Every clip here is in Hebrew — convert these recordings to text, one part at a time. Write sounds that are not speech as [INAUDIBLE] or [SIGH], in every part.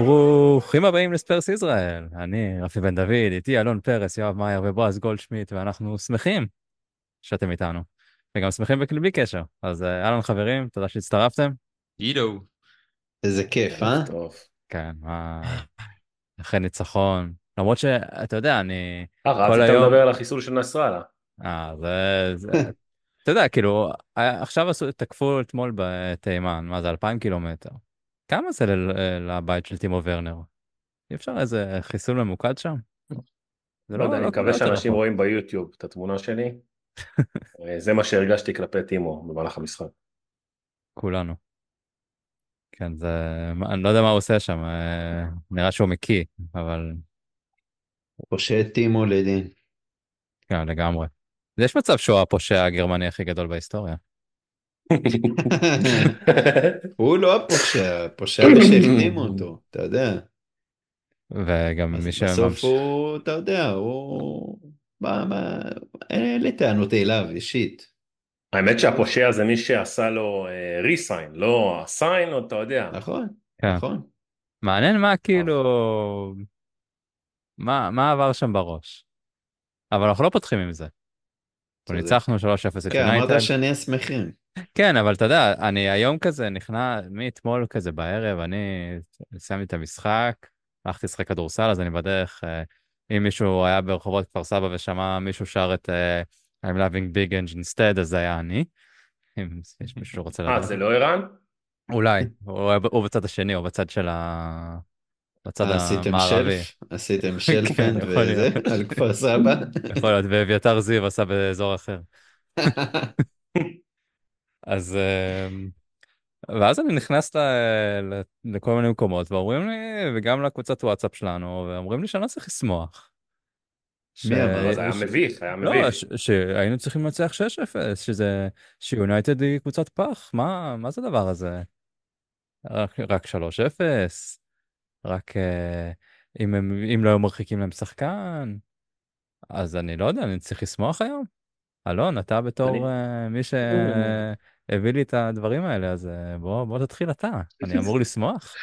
ברוכים הבאים לספרס ישראל, אני רפי בן דוד, איתי אלון פרס, יואב מאייר ובועז גולדשמיט, ואנחנו שמחים שאתם איתנו, וגם שמחים בלי קשר. אז אה, אהלן חברים, תודה שהצטרפתם. יידו. איזה כיף, אה? טוב. כן, מה... אחרי ניצחון, למרות שאתה יודע, אני... אה, רצית היום- לדבר על החיסול של נסראללה. אה, זה... זה... אתה יודע, כאילו, אה, עכשיו תקפו אתמול בתימן, מה זה, אלפיים קילומטר. כמה זה ל- לבית של טימו ורנר? אי אפשר איזה חיסול ממוקד שם? זה לא יודע, אני לא- מקווה לא יותר שאנשים רחוק. רואים ביוטיוב את התמונה שלי. [LAUGHS] אה, זה מה שהרגשתי כלפי טימו במהלך המשחק. כולנו. כן, זה... אני לא יודע מה הוא עושה שם, אה, נראה שהוא מקיא, אבל פושע טימו לדין. כן, לגמרי. יש מצב שהוא הפושע הגרמני הכי גדול בהיסטוריה. [LAUGHS] הוא לא הפושע, הפושע זה [LAUGHS] שהחתימו אותו, אתה יודע. וגם מי בסוף שממש... הוא, אתה יודע, הוא... מה, מה... אין לי טענות אליו אישית. האמת שהפושע זה מי שעשה לו ריסיין, לא הסיין, אתה יודע. נכון, כן. נכון. מעניין מה כאילו... מה, מה עבר שם בראש. אבל אנחנו לא פותחים עם זה. ניצחנו 3-0 את כן, יונייטד. אמרת שנהיה שמחים. כן, אבל אתה יודע, אני היום כזה נכנע, מאתמול כזה בערב, אני סיימתי את המשחק, הלכתי לשחק כדורסל, אז אני בדרך, אה, אם מישהו היה ברחובות כפר סבא ושמע מישהו שר את אה, I'm loving big engine instead, אז זה היה אני. אם יש מישהו שרוצה אה, לדעת. זה לא ערן? אולי, הוא הוא בצד השני, או בצד של ה... בצד אה, עשיתם המערבי. שלף, עשיתם [LAUGHS] שלפנד יכול וזה, להיות. על כפר סבא. יכול להיות, ואביתר זיו עשה באזור אחר. [LAUGHS] אז אמ, ואז אני נכנס ל, לכל מיני מקומות ואומרים לי וגם לקבוצת וואטסאפ שלנו ואומרים לי שאני לא צריך לשמוח. מי אמר? לא, זה היה ש- מביך, היה לא, מביך. ש, שהיינו צריכים לנצח 6-0 שזה שיונייטד היא קבוצת פח מה מה זה הדבר הזה. רק, רק 3-0 רק אה, אם הם אם לא היו מרחיקים להם שחקן אז אני לא יודע אני צריך לשמוח היום. אלון אתה בתור אני- אה, מי שהביא לי את הדברים האלה אז אה, בוא בוא תתחיל אתה אני אמור לשמוח.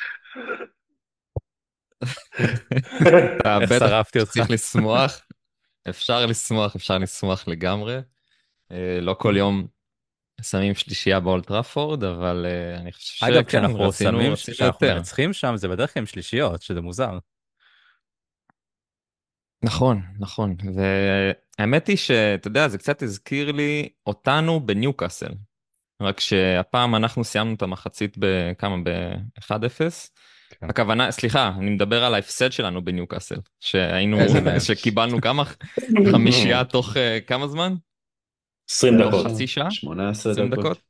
אתה בטח. צריך לשמוח. אפשר לשמוח, אפשר לשמוח לגמרי. אה, לא כל יום שמים שלישייה באולט טראפורד, אבל אה, אני חושב אגב שכן, כשאנחנו רצינו- שמים כשאנחנו. מנצחים שם זה בדרך כלל עם שלישיות שזה מוזר. נכון, נכון. והאמת היא שאתה יודע, זה קצת הזכיר לי אותנו בניוקאסל. רק שהפעם אנחנו סיימנו את המחצית בכמה? ב-1-0. כן. הכוונה, סליחה, אני מדבר על ההפסד שלנו בניוקאסל. שהיינו? שקיבלנו כמה? [LAUGHS] חמישייה תוך אה, כמה זמן? 20 תוך דקות. חצי שעה? 18 20 דקות. דקות?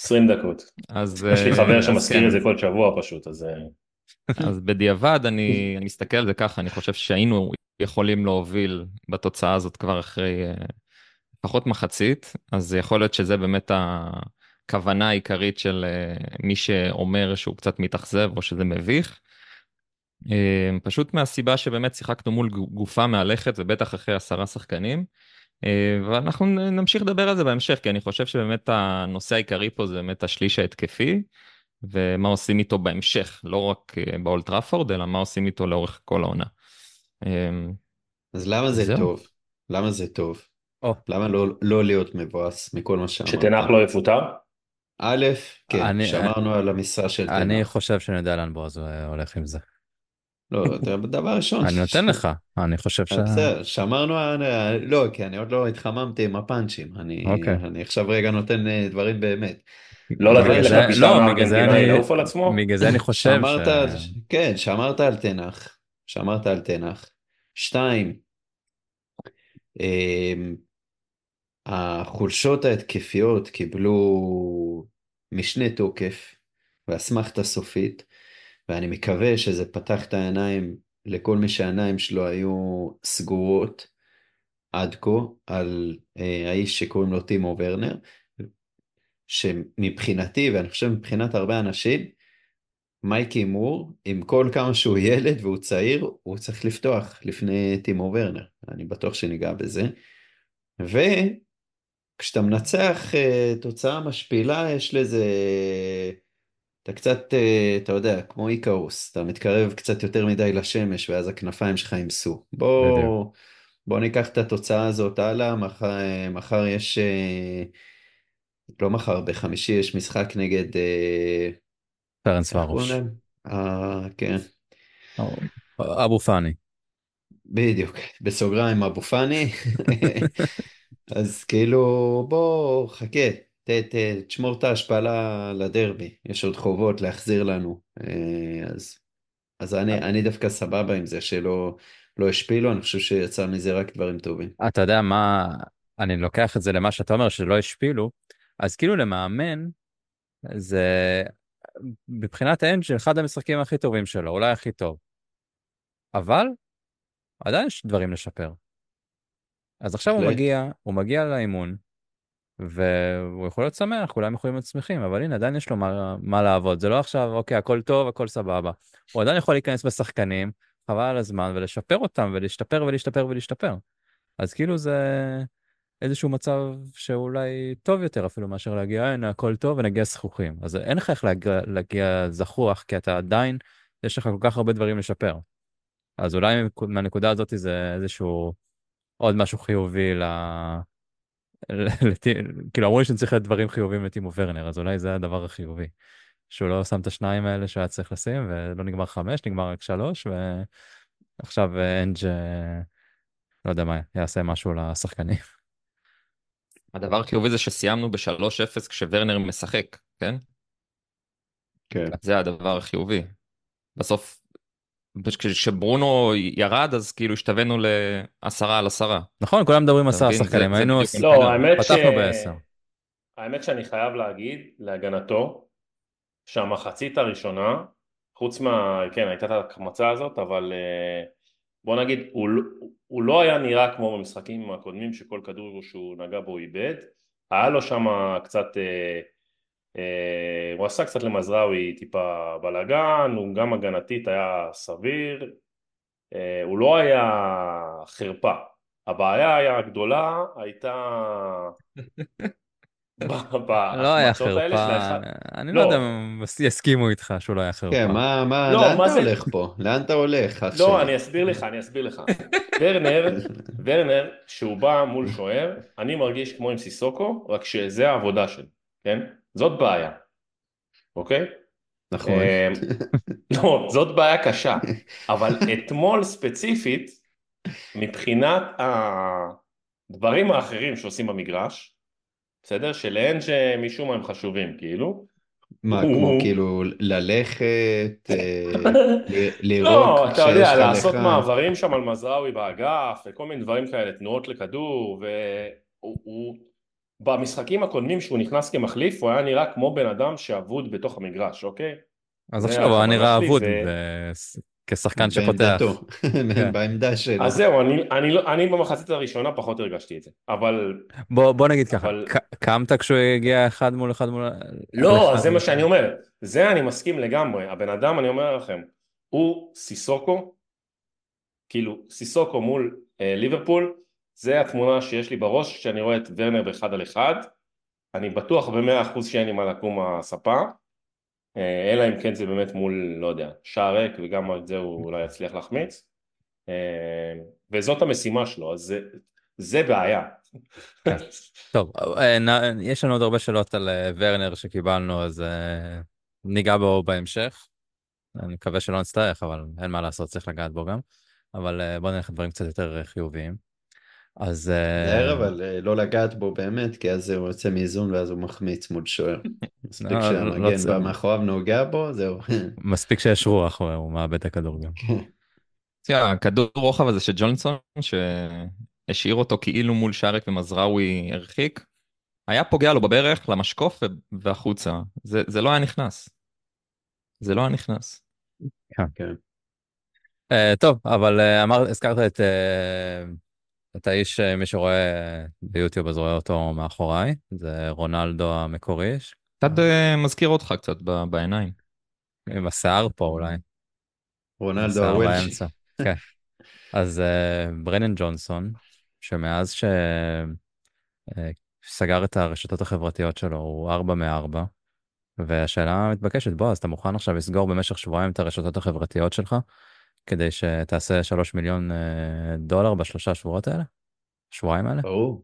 20 דקות. אז יש לי אה, חבר אז שמזכיר כן. את זה כל שבוע פשוט, אז... אה, אז בדיעבד אני, [LAUGHS] אני מסתכל על זה ככה, אני חושב שהיינו יכולים להוביל בתוצאה הזאת כבר אחרי אה, פחות מחצית, אז יכול להיות שזה באמת הכוונה העיקרית של אה, מי שאומר שהוא קצת מתאכזב או שזה מביך. אה, פשוט מהסיבה שבאמת שיחקנו מול גופה מהלכת ובטח אחרי עשרה שחקנים. אה, ואנחנו נמשיך לדבר על זה בהמשך כי אני חושב שבאמת הנושא העיקרי פה זה באמת השליש ההתקפי ומה עושים איתו בהמשך לא רק אה, באולט טראפורד אלא מה עושים איתו לאורך כל העונה. אה, אז למה זה זהו. טוב? למה זה טוב? או. למה לא, לא להיות מבואס מכל מה שאמרת? שתנח לא יפוטר? א', כן, אני- שמרנו על המשרה של אני תנח. חושב שאני יודע לאן בועז הולך עם זה. לא, אתה- דבר ראשון. אני נותן לך אני חושב ש... אה, בסדר, שמרנו, על- לא, כי אני עוד לא התחממתי עם הפאנצ'ים. אני אוקיי. אני עכשיו רגע נותן אה, דברים באמת. לא לתת בגלל לך לא, הארגנטינאי אני- לעוף על עצמו? בגלל זה אני חושב ש... כן, שמרת על תנח, שמרת על תנח. שתיים, אמ, החולשות ההתקפיות קיבלו משנה תוקף ואסמכתה סופית, ואני מקווה שזה פתח את העיניים לכל מי שהעיניים שלו היו סגורות עד כה על אה, האיש שקוראים לו טימו ורנר, שמבחינתי, ואני חושב מבחינת הרבה אנשים, מייקי מור, עם כל כמה שהוא ילד והוא צעיר, הוא צריך לפתוח לפני טימו ורנר. אני בטוח שניגע בזה. וכשאתה מנצח אה, תוצאה משפילה, יש לזה אתה קצת, אה, אתה יודע, כמו איקרוס, אתה מתקרב קצת יותר מדי לשמש ואז הכנפיים שלך ימסו. בוא, בוא ניקח את התוצאה הזאת הלאה, מחר, אה, מחר יש, לא מחר, בחמישי יש משחק נגד, פרנס ורוש. אה, כן, אבו פאני. בדיוק, בסוגריים אבו פאני. אז כאילו, בוא, חכה, ת, ת, תשמור את ההשפלה לדרבי, יש עוד חובות להחזיר לנו. אה, אז, אז אני, אני דווקא סבבה עם זה שלא לא השפילו, אני חושב שיצא מזה רק דברים טובים. אתה יודע מה, אני לוקח את זה למה שאתה אומר, שלא השפילו, אז כאילו למאמן, זה מבחינת אנג'ל אחד המשחקים הכי טובים שלו, אולי הכי טוב. אבל עדיין יש דברים לשפר. אז עכשיו הוא. מגיע, הוא מגיע לאימון, והוא יכול להיות שמח, כולם יכולים להיות שמחים, אבל הנה, עדיין יש לו מה, מה לעבוד. זה לא עכשיו, אוקיי, הכל טוב, הכל סבבה. הוא עדיין יכול להיכנס בשחקנים, חבל על הזמן, ולשפר אותם, ולהשתפר ולהשתפר ולהשתפר. אז כאילו זה איזשהו מצב שאולי טוב יותר אפילו מאשר להגיע, הנה, הכל טוב, ונגיע זכוכים. אז אין לך איך להגיע, להגיע זכוח, כי אתה עדיין, יש לך כל כך הרבה דברים לשפר. אז אולי מהנקודה הזאת זה איזשהו עוד משהו חיובי ל... [LAUGHS] כאילו אמרו לי שאני צריך להיות דברים חיובים לטימו ורנר, אז אולי זה הדבר החיובי. שהוא לא שם את השניים האלה שהיה צריך לשים, ולא נגמר חמש, נגמר רק שלוש, ועכשיו אה, אנג' לא יודע מה, יעשה משהו לשחקנים. הדבר החיובי זה שסיימנו ב-3-0 כשוורנר משחק, כן? כן. זה הדבר החיובי. בסוף, כשברונו ירד, אז כאילו השתווינו לעשרה על עשרה. נכון, כולם מדברים אתה עשרה שחקנים, היינו... לא. פתחנו בעשר. האמת שאני חייב להגיד, להגנתו, שהמחצית הראשונה, חוץ מה... כן, הייתה את ההחמצה הזאת, אבל אה, בוא נגיד, הוא, לא- הוא לא היה נראה כמו במשחקים הקודמים, שכל כדור שהוא נגע בו איבד. היה לו שם קצת... אה, הוא עשה קצת למזרעוי טיפה בלאגן, הוא גם הגנתית היה סביר, אה, הוא לא היה חרפה. הבעיה היה הגדולה, הייתה... [LAUGHS] לא היה חרפה, אני לא לא. יודע אם יסכימו איתך שהוא לא היה חרפה. כן, מה, מה, לא, לאן מה אתה זה- הולך פה? לאן אתה הולך, לא, שלי? אני אסביר לך, אני אסביר לך. ורנר, ורנר, כשהוא בא מול שוער, אני מרגיש כמו עם סיסוקו, רק שזה העבודה שלו, כן? זאת בעיה, אוקיי? נכון. אמ, לא, זאת בעיה קשה, אבל אתמול ספציפית, מבחינת הדברים האחרים שעושים במגרש, בסדר? שלאן שמשום מה הם חשובים, כאילו. מה, הוא- כמו כאילו ללכת, אה, [LAUGHS] ל- לירוק לא, אתה יודע, לעשות? מעברים שם על מזרעוי באגף, וכל מיני דברים כאלה, תנועות לכדור, והוא... במשחקים הקודמים שהוא נכנס כמחליף, הוא היה נראה כמו בן אדם שאבוד בתוך המגרש, אוקיי? אז זה עכשיו הוא היה נראה אבוד ו- כשחקן שפותח. בעמדתו. [LAUGHS] בעמדה שלו. אז זהו, אני, אני, לא- אני במחצית הראשונה פחות הרגשתי את זה, אבל... בוא בוא נגיד ככה, אבל- ק- קמת כשהוא הגיע אחד מול אחד מול... לא, אחד זה מה. שאני אומר, זה אני מסכים לגמרי, הבן אדם, אני אומר לכם, הוא סיסוקו, כאילו סיסוקו מול אה, ליברפול, זה התמונה שיש לי בראש כשאני רואה את ורנר באחד על אחד, אני בטוח במאה אחוז שאין לי מה לקום מהספה, אה, אלא אם כן זה באמת מול, לא יודע, שער ריק וגם את זה הוא אולי יצליח להחמיץ, אה, וזאת המשימה שלו, אז זה, זה בעיה. כן. טוב, אה, יש לנו עוד הרבה שאלות על ורנר שקיבלנו, אז ניגע בו בהמשך. אני מקווה שלא נצטרך, אבל אין מה לעשות, צריך לגעת בו גם. אבל אה, בוא נלך לדברים קצת יותר חיוביים. אז... אה, תיזהר אבל אה, לא לגעת בו באמת, כי אז הוא יוצא מאיזון ואז הוא מחמיץ מול שוער. [LAUGHS] מספיק לא, לא שהמגן. בא מאחוריו נוגע בו, זהו. [LAUGHS] מספיק שיש רוח, הוא- מאבד את הכדור גם. תראה, הכדור רוחב הזה של ג'ונסון, שהשאיר אותו כאילו מול שערק ומזרעוי הרחיק, היה פוגע לו בברך, למשקוף והחוצה. זה, זה לא היה נכנס. זה לא היה נכנס. כן. אה, טוב, אבל הזכרת את, אה, את האיש, אה, מי שרואה ביוטיוב אז רואה אותו מאחוריי, זה רונלדו המקורי, קצת אה, מזכיר אותך קצת בעיניים. עם השיער פה אולי. רונלדו הוולשי. [LAUGHS] כן. אז ברנן ג'ונסון, שמאז שסגר את הרשתות החברתיות שלו, הוא 4 מ-4, והשאלה המתבקשת, בועז, אתה מוכן עכשיו לסגור במשך שבועיים את הרשתות החברתיות שלך, כדי שתעשה 3 מיליון אה, דולר בשלושה שבועות האלה? שבועיים האלה? ברור,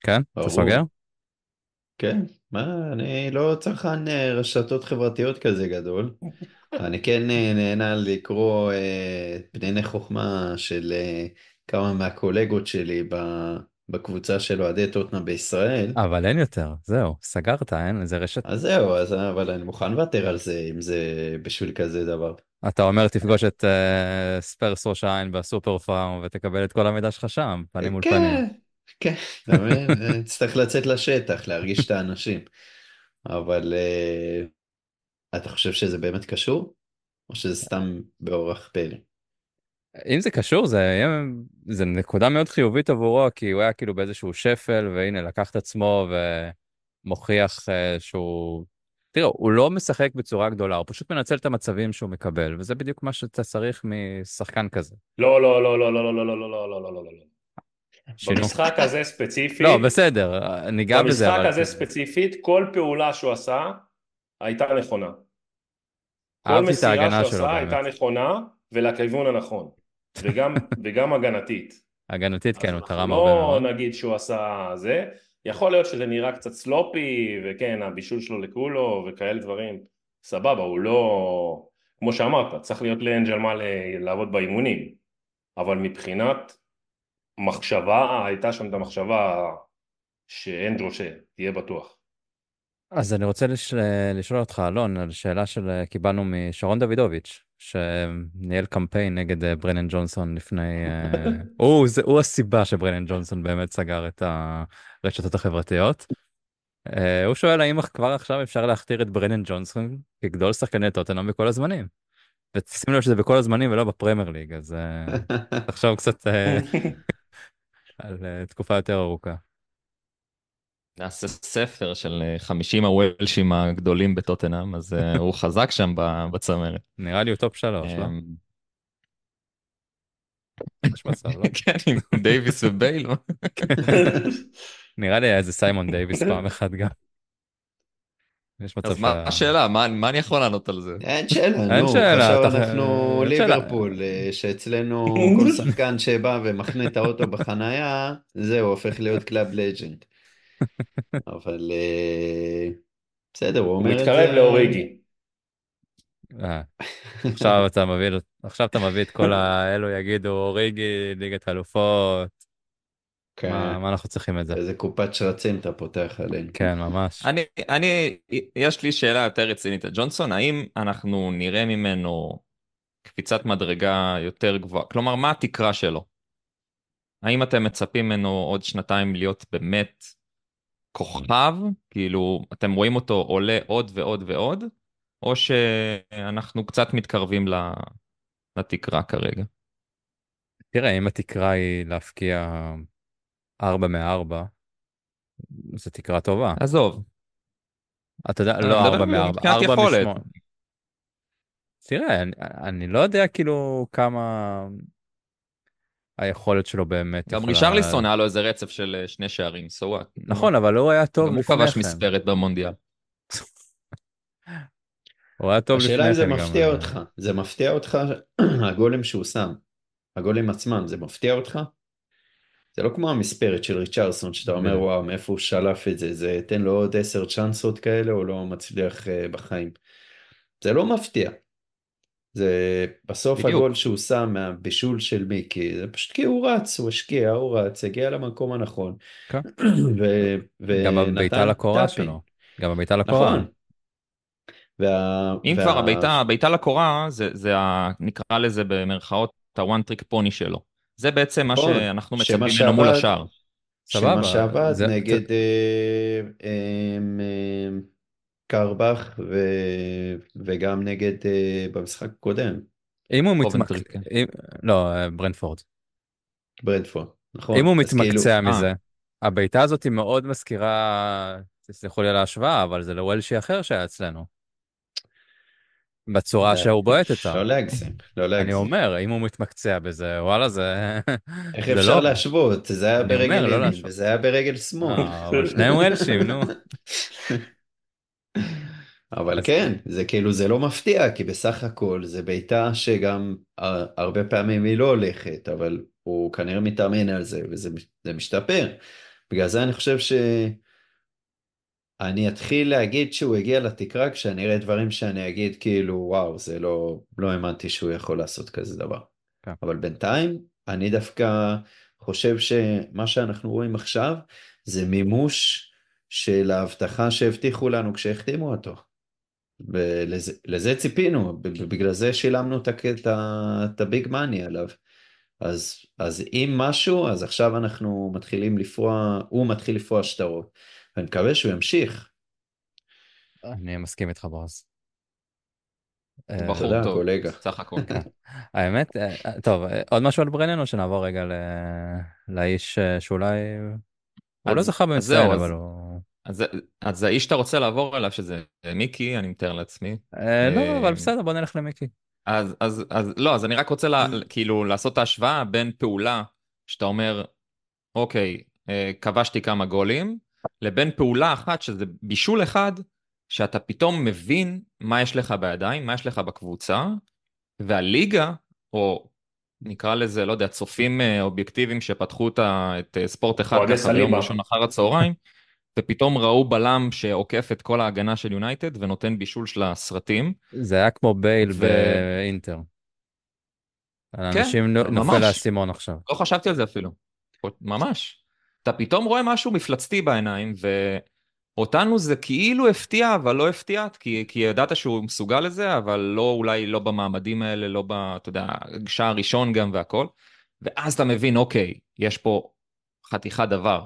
כן? אתה ברור. סוגר? כן, מה, אני לא צרכן אה, רשתות חברתיות כזה גדול. [LAUGHS] אני כן אה, נהנה לקרוא בנייני חוכמה של כמה מהקולגות שלי בקבוצה של אוהדי טוטנאם בישראל. אבל אין יותר, זהו, סגרת, אין, זה רשת. אז זהו, אז, אבל אני מוכן לוותר על זה אם זה בשביל כזה דבר. אתה אומר תפגוש את אה, ספרס ראש העין בסופר פארם ותקבל את כל המידע שלך שם, פנים מול פנים. כן, כן, אתה מבין? [LAUGHS] אה, תצטרך לצאת לשטח, להרגיש את האנשים. אבל אה, אתה חושב שזה באמת קשור? או שזה סתם באורח פלא? אם זה קשור זה יהיה, זה נקודה מאוד חיובית עבורו כי הוא היה כאילו באיזשהו שפל והנה לקח את עצמו ומוכיח אה, שהוא, תראה הוא לא משחק בצורה גדולה הוא פשוט מנצל את המצבים שהוא מקבל וזה בדיוק מה שאתה צריך משחקן כזה. לא, לא, לא, לא, לא, לא, לא, לא, לא, לא, לא, לא, לא, לא. במשחק הזה ספציפית, לא בסדר ניגע בזה במשחק הזה ספציפית, כל פעולה שהוא עשה הייתה נכונה. כל מסירה שהוא עשה. הייתה נכונה ולכיוון הנכון. וגם, הגנתית. הגנתית כן הוא תרם הרבה לא מאוד. נגיד שהוא עשה זה, יכול להיות שזה נראה קצת סלופי, וכן, הבישול שלו לכולו, וכאלה דברים, סבבה, הוא לא... כמו שאמרת, צריך להיות לאנג'ל מה לעבוד באימונים, אבל מבחינת מחשבה, הייתה שם את המחשבה שאין דרושה, תהיה בטוח. אז אני רוצה לש... לשאול אותך, אלון, על שאלה שקיבלנו משרון דוידוביץ', שניהל קמפיין נגד אה, ברנן ג'ונסון לפני... אה, הוא, זה, הוא הסיבה שברנן ג'ונסון באמת סגר את הרשתות החברתיות. אה, הוא שואל האם כבר עכשיו אפשר להכתיר את ברנן ג'ונסון כגדול שחקני טוטנאם בכל הזמנים. ושים לב שזה בכל הזמנים ולא בפרמייר ליג, אז אה, תחשוב קצת אה, [LAUGHS] על אה, תקופה יותר ארוכה. נעשה ספר של אה, 50 הוולשים הגדולים בטוטנאם, אז אה, הוא חזק שם ב- בצמרת. נראה לי הוא טופ שלוש, לא? אמ, יש מצב, לא? [LAUGHS] כן, עם דייוויס ובייל. נראה לי היה איזה סיימון דייוויס פעם אחת גם. יש מצב אז מה השאלה? מה מה אני יכול לענות על זה? אין שאלה, אין שאלה, עכשיו אנחנו. ליברפול, אה, שאצלנו כל שחקן שבא ומחנה את האוטו בחנייה, זהו, הופך להיות club legend. אבל אה, בסדר, הוא הוא אומר את מתקרב זה... לאוריגי. אה, עכשיו אתה מביא, עכשיו אתה מביא את כל האלו יגידו אוריגי, ליגת אלופות, כן, מה מה אנחנו צריכים את זה? איזה קופת שרצים אתה פותח עלינו. כן, ממש. אני, אני, יש לי שאלה יותר רצינית ג'ונסון, האם אנחנו נראה ממנו קפיצת מדרגה יותר גבוהה? כלומר, מה התקרה שלו? האם אתם מצפים ממנו עוד שנתיים להיות באמת כוכב? כאילו, אתם רואים אותו עולה עוד ועוד ועוד? או שאנחנו קצת מתקרבים לתקרה כרגע? תראה, אם התקרה היא להפקיע 4 מ-4, זו תקרה טובה. עזוב, אתה יודע, לא מדבר 4 מ-4, מבחינת 4 יכולת. מ-8. תראה, אני, אני לא יודע כאילו כמה היכולת שלו באמת גם יכולה- רישרליסון היה לו איזה רצף של אה, שני שערים, so what? נכון, אבל הוא היה טוב גם הוא לפני כבש כן. מספרת במונדיאל. [LAUGHS] הוא היה טוב לפני כן. השאלה אם זה גם, מפתיע אותך, זה מפתיע אותך, [CLEARS THROAT] הגולים שהוא שם, הגולים עצמם, זה מפתיע אותך? זה לא כמו המספרת של ריצ'רסון, שאתה אומר. וואו, מאיפה הוא שלף את זה, זה תן לו עוד עשר צ'אנסות כאלה, הוא לא מצליח אה, בחיים. זה לא מפתיע. זה בסוף בדיוק. הגול שהוא שם מהבישול של מיקי, זה פשוט כי הוא רץ, הוא השקיע, הוא רץ, הגיע למקום הנכון. כן. [CLEARS THROAT] ו- גם הבעיטה לקורה. שלו. גם הבעיטה לקורה. נכון. וה... אם וה- כבר הבעיטה, הבעיטה לקורה, זה, זה ה, נקרא לזה במרכאות ה-one trick pony שלו. זה בעצם מה נכון. שאנחנו מצפים ממנו מול. סבבה, שמה שעבד זה- נגד אה, אמ, קרבך ו- וגם נגד אה, במשחק הקודם, אם הוא מתמקצע, כן. לא, אה, ברנדפורד. ברדפורד, נכון? אם הוא כאילו- מתמקצע אה. מזה, הבעיטה הזאת היא מאוד מזכירה, תסלחו לי על ההשוואה, אבל זה לוולשי אחר שהיה אצלנו. בצורה שהוא בועט אותה. לא להגזים, לא להגזים. אני אומר, אם הוא מתמקצע בזה, וואלה, זה... איך זה אפשר לא- להשוות? זה היה ברגל לא ימין. וזה היה ברגל שמאל. אבל שניהם וולשים, נו. [LAUGHS] אבל כן, זה כאילו, זה לא מפתיע, כי בסך הכל זה בעיטה שגם הר- הרבה פעמים היא לא הולכת, אבל הוא כנראה מתאמן על זה, וזה זה משתפר. בגלל זה אני חושב ש... אני אתחיל להגיד שהוא הגיע לתקרה כשאני אראה דברים שאני אגיד כאילו וואו זה לא לא האמנתי שהוא יכול לעשות כזה דבר. כן. אבל בינתיים אני דווקא חושב שמה שאנחנו רואים עכשיו זה מימוש של ההבטחה שהבטיחו לנו כשהחתימו אותו. ולזה לזה ציפינו ב- ב- בגלל זה שילמנו את הביג מאני עליו. אז אז אם משהו אז עכשיו אנחנו מתחילים לפרוע הוא מתחיל לפרוע שטרות. ואני מקווה שהוא ימשיך. אני מסכים איתך בועז. אה, בחור טוב, קולגה. סך הכל. [LAUGHS] האמת, אה, אה, טוב, עוד משהו על ברנן או שנעבור רגע לאיש שאולי... הוא לא אז- זכה במצטיין, אבל הוא... אז, אז האיש שאתה רוצה לעבור אליו, שזה מיקי, אני מתאר לעצמי. אה, לא, אה, אבל בסדר, בוא נלך למיקי. אז, אז, אז לא, אז אני רק רוצה לה, כאילו לעשות את ההשוואה בין פעולה שאתה אומר, אוקיי, אה, כבשתי כמה גולים, לבין פעולה אחת שזה בישול אחד, שאתה פתאום מבין מה יש לך בידיים, מה יש לך בקבוצה, והליגה, או נקרא לזה, לא יודע, צופים אה, אובייקטיביים שפתחו את, אה, ספורט אחד ככה ביום. ראשון אחר הצהריים, [LAUGHS] ופתאום ראו בלם שעוקף את כל ההגנה של יונייטד ונותן בישול של הסרטים. זה היה כמו בייל ו- באינטר. אנשים נו- נופל. האסימון עכשיו. לא חשבתי על זה אפילו. ממש. אתה פתאום רואה משהו מפלצתי בעיניים, ואותנו זה כאילו הפתיע, אבל לא הפתיע, כי, כי ידעת שהוא מסוגל לזה, אבל לא אולי לא במעמדים האלה, לא ב... אתה יודע, שער ראשון גם והכל. ואז אתה מבין, אוקיי, יש פה חתיכת דבר.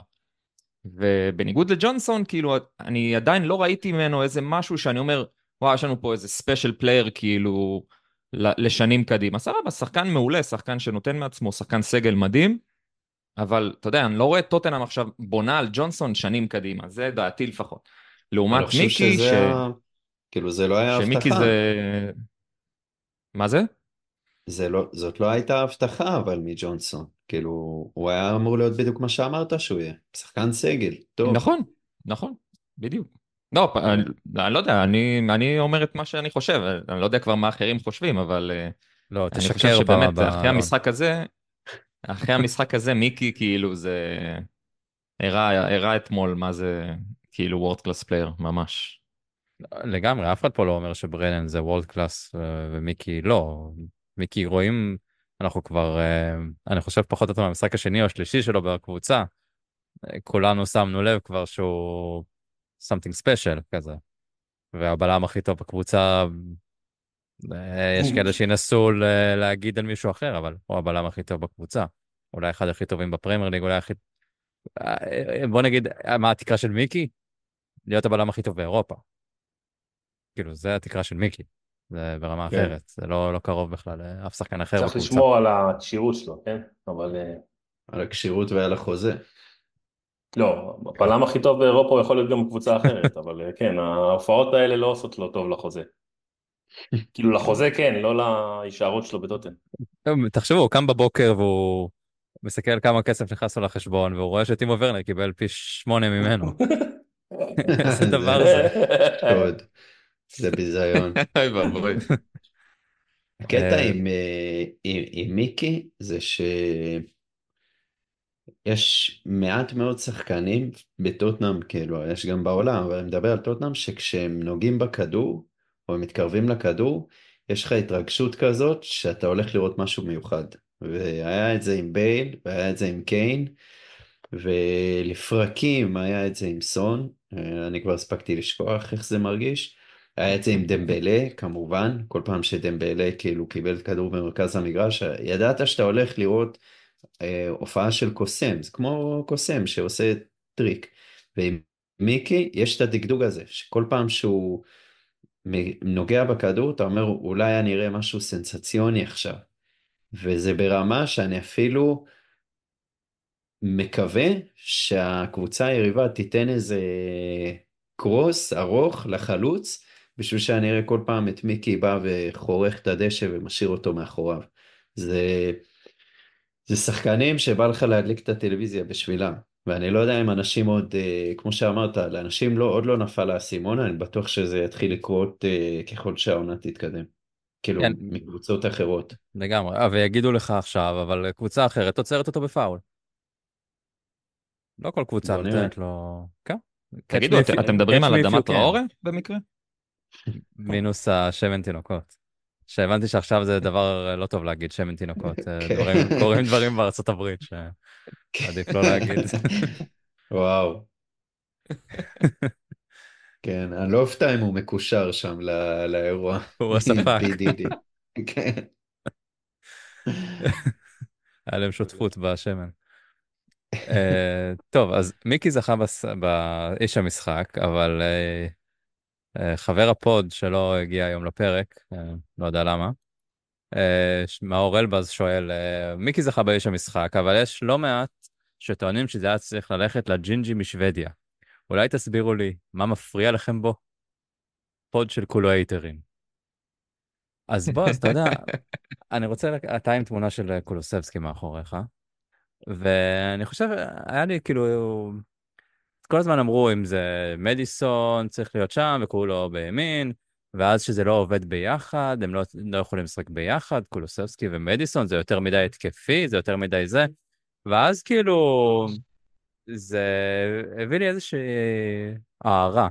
ובניגוד לג'ונסון, כאילו, אני עדיין לא ראיתי ממנו איזה משהו שאני אומר, וואו, יש לנו פה איזה special player, כאילו, לשנים קדימה. סבבה, שחקן מעולה, שחקן שנותן מעצמו, שחקן סגל מדהים, אבל אתה יודע, אני לא רואה את טוטנאם עכשיו בונה על ג'ונסון שנים קדימה, זה דעתי לפחות. אני לעומת חושב מיקי, שזה ש... כאילו זה לא היה שמיקי הבטחה. זה... מה זה? זה לא, זאת לא הייתה הבטחה אבל מג'ונסון. כאילו הוא היה אמור להיות בדיוק מה שאמרת שהוא יהיה. שחקן סגל. טוב. נכון, נכון, בדיוק. לא, פ- אני, אני לא יודע, אני, אני אומר את מה שאני חושב, אני לא יודע כבר מה אחרים חושבים, אבל אה, לא, אני חושב. שבאמת, ב- אחרי המשחק הזה, אחרי המשחק הזה, מיקי כאילו זה... הראה, הראה אתמול מה זה כאילו world class player, ממש. לגמרי, אף אחד פה לא אומר שברנן זה וולד קלאס ומיקי לא. מיקי רואים, אנחנו כבר, אה, אני חושב פחות או יותר מהמשחק השני או השלישי שלו בקבוצה. אה, כולנו שמנו לב כבר שהוא something special כזה. והבלם הכי טוב בקבוצה, אה, יש כאלה שינסו להגיד על מישהו אחר, אבל הוא הבלם הכי טוב בקבוצה. אולי אחד הכי טובים בפרמייר ליג, אולי הכי... בוא נגיד, מה התקרה של מיקי? להיות הבלם הכי טוב באירופה. כאילו, זה התקרה של מיקי. זה ברמה כן. אחרת, זה לא, לא קרוב בכלל לאף שחקן אחר צריך בקבוצה. לשמור על הכשירות שלו, כן? אבל אה, על הכשירות ועל החוזה. לא, הבלם הכי טוב באירופה הוא יכול להיות גם בקבוצה אחרת, [LAUGHS] אבל אה, כן, ההופעות האלה לא עושות לו טוב לחוזה. כאילו לחוזה כן, לא להישארות שלו בטוטן. תחשבו, הוא קם בבוקר והוא מסתכל כמה כסף נכנס לו לחשבון, והוא רואה שטימו ורנר קיבל פי שמונה ממנו. [LAUGHS] איזה דבר זה. [LAUGHS] זה ביזיון. [LAUGHS] אוי ואבוי. הקטע אה, עם, אה, עם, עם מיקי זה שיש מעט מאוד שחקנים בטוטנאם, כאילו, יש גם בעולם, אבל אני מדבר על טוטנאם שכשהם נוגעים בכדור, או מתקרבים לכדור, יש לך התרגשות כזאת שאתה הולך לראות משהו מיוחד. והיה את זה עם בייל, והיה את זה עם קיין, ולפרקים היה את זה עם סון, אה, אני כבר הספקתי לשכוח איך זה מרגיש. היה את זה עם דמבלה כמובן, כל פעם שדמבלה כאילו קיבל כדור במרכז המגרש, ידעת שאתה הולך לראות אה, הופעה של קוסם, זה כמו קוסם שעושה טריק. ועם מיקי יש את הדגדוג הזה, שכל פעם שהוא נוגע בכדור אתה אומר אולי אני אראה משהו סנסציוני עכשיו. וזה ברמה שאני אפילו מקווה שהקבוצה היריבה תיתן איזה קרוס ארוך לחלוץ בשביל שאני אראה כל פעם את מיקי בא וחורך את הדשא ומשאיר אותו מאחוריו. זה, זה שחקנים שבא לך להדליק את הטלוויזיה בשבילם. ואני לא יודע אם אנשים עוד, אה, כמו שאמרת, לאנשים לא, עוד לא נפל האסימון, אני בטוח שזה יתחיל לקרות אה, ככל שהעונה תתקדם. כאילו, כן. מקבוצות אחרות. לגמרי, אה, ויגידו לך עכשיו, אבל קבוצה אחרת עוצרת אותו בפאול. לא כל קבוצה. נותנת לו... כן. תגידו, אתם מדברים על אדמת can. ראורה במקרה? [LAUGHS] מינוס השמן תינוקות. שהבנתי שעכשיו זה דבר לא טוב להגיד שמן תינוקות. [LAUGHS] אה, כן. קורים דברים בארצות הברית שעדיף לא להגיד. [LAUGHS] וואו. כן, אני לא אופתע אם הוא מקושר שם לאירוע. הוא הספק. כן. היה להם שותפות בשמן. אה, טוב, אז מיקי זכה בס- באיש המשחק, אבל אה, חבר הפוד שלא הגיע היום לפרק, אה, לא יודע למה, אה, מאור אלבז שואל, אה, מיקי זכה באיש המשחק, אבל יש לא מעט שטוענים שזה היה צריך ללכת לג'ינג'י משוודיה. אולי תסבירו לי, מה מפריע לכם בו? פוד של כולו הייטרים. אז בוא, אז אתה יודע, [LAUGHS] אני רוצה, אתה עם תמונה של אה, קולוסבסקי מאחוריך, ואני חושב, היה לי כאילו, כל הזמן אמרו אם זה מדיסון צריך להיות שם וקראו לו בימין, ואז שזה לא עובד ביחד, הם לא, לא יכולים לשחק ביחד, קולוסבסקי ומדיסון, זה יותר מדי התקפי, זה יותר מדי זה, ואז כאילו, זה הביא לי איזושהי הערה.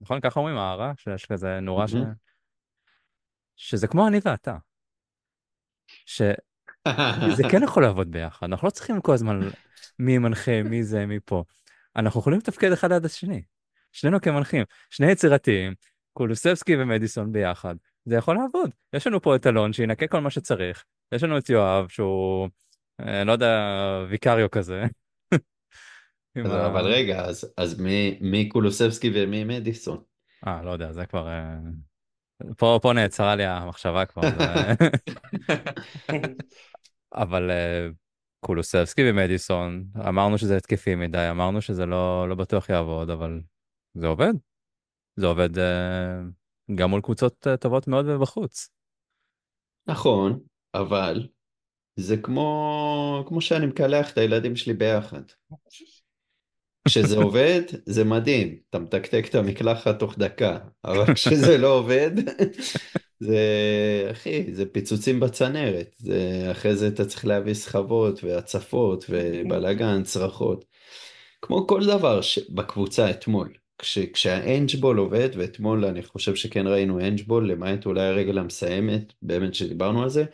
נכון? ככה אומרים הערה? שיש כזה נורה ש... שזה כמו אני ואתה. שזה [LAUGHS] כן יכול לעבוד ביחד, אנחנו לא צריכים כל הזמן מי מנחה, מי זה, מי פה. אנחנו יכולים לתפקד אחד ליד השני. שנינו כמנחים, שני יצירתיים, קולוסבסקי ומדיסון ביחד. זה יכול לעבוד. יש לנו פה את אלון שינקה כל מה שצריך. יש לנו את יואב שהוא, אה, לא יודע, ויקריו כזה. [LAUGHS] אבל רגע, אז, אז מי, מי קולוסבסקי ומי מדיסון? אה, לא יודע, זה כבר... אה, פה, פה נעצרה לי המחשבה כבר. [LAUGHS] [LAUGHS] אבל אה, קולוסבסקי ומדיסון, אמרנו שזה התקפי מדי, אמרנו שזה לא, לא בטוח יעבוד, אבל זה עובד. זה עובד אה, גם מול קבוצות אה, טובות מאוד ובחוץ. נכון, אבל זה כמו, כמו שאני מקלח את הילדים שלי ביחד. כשזה עובד, זה מדהים, אתה מתקתק את המקלחת תוך דקה, אבל כשזה לא עובד, זה, אחי, זה פיצוצים בצנרת, זה, אחרי זה אתה צריך להביא סחבות והצפות ובלאגן, צרחות. כמו כל דבר ש... בקבוצה אתמול, כש... כשה Angeball עובד, ואתמול אני חושב שכן ראינו Angeball, למעט אולי הרגל המסיימת, באמת שדיברנו על זה,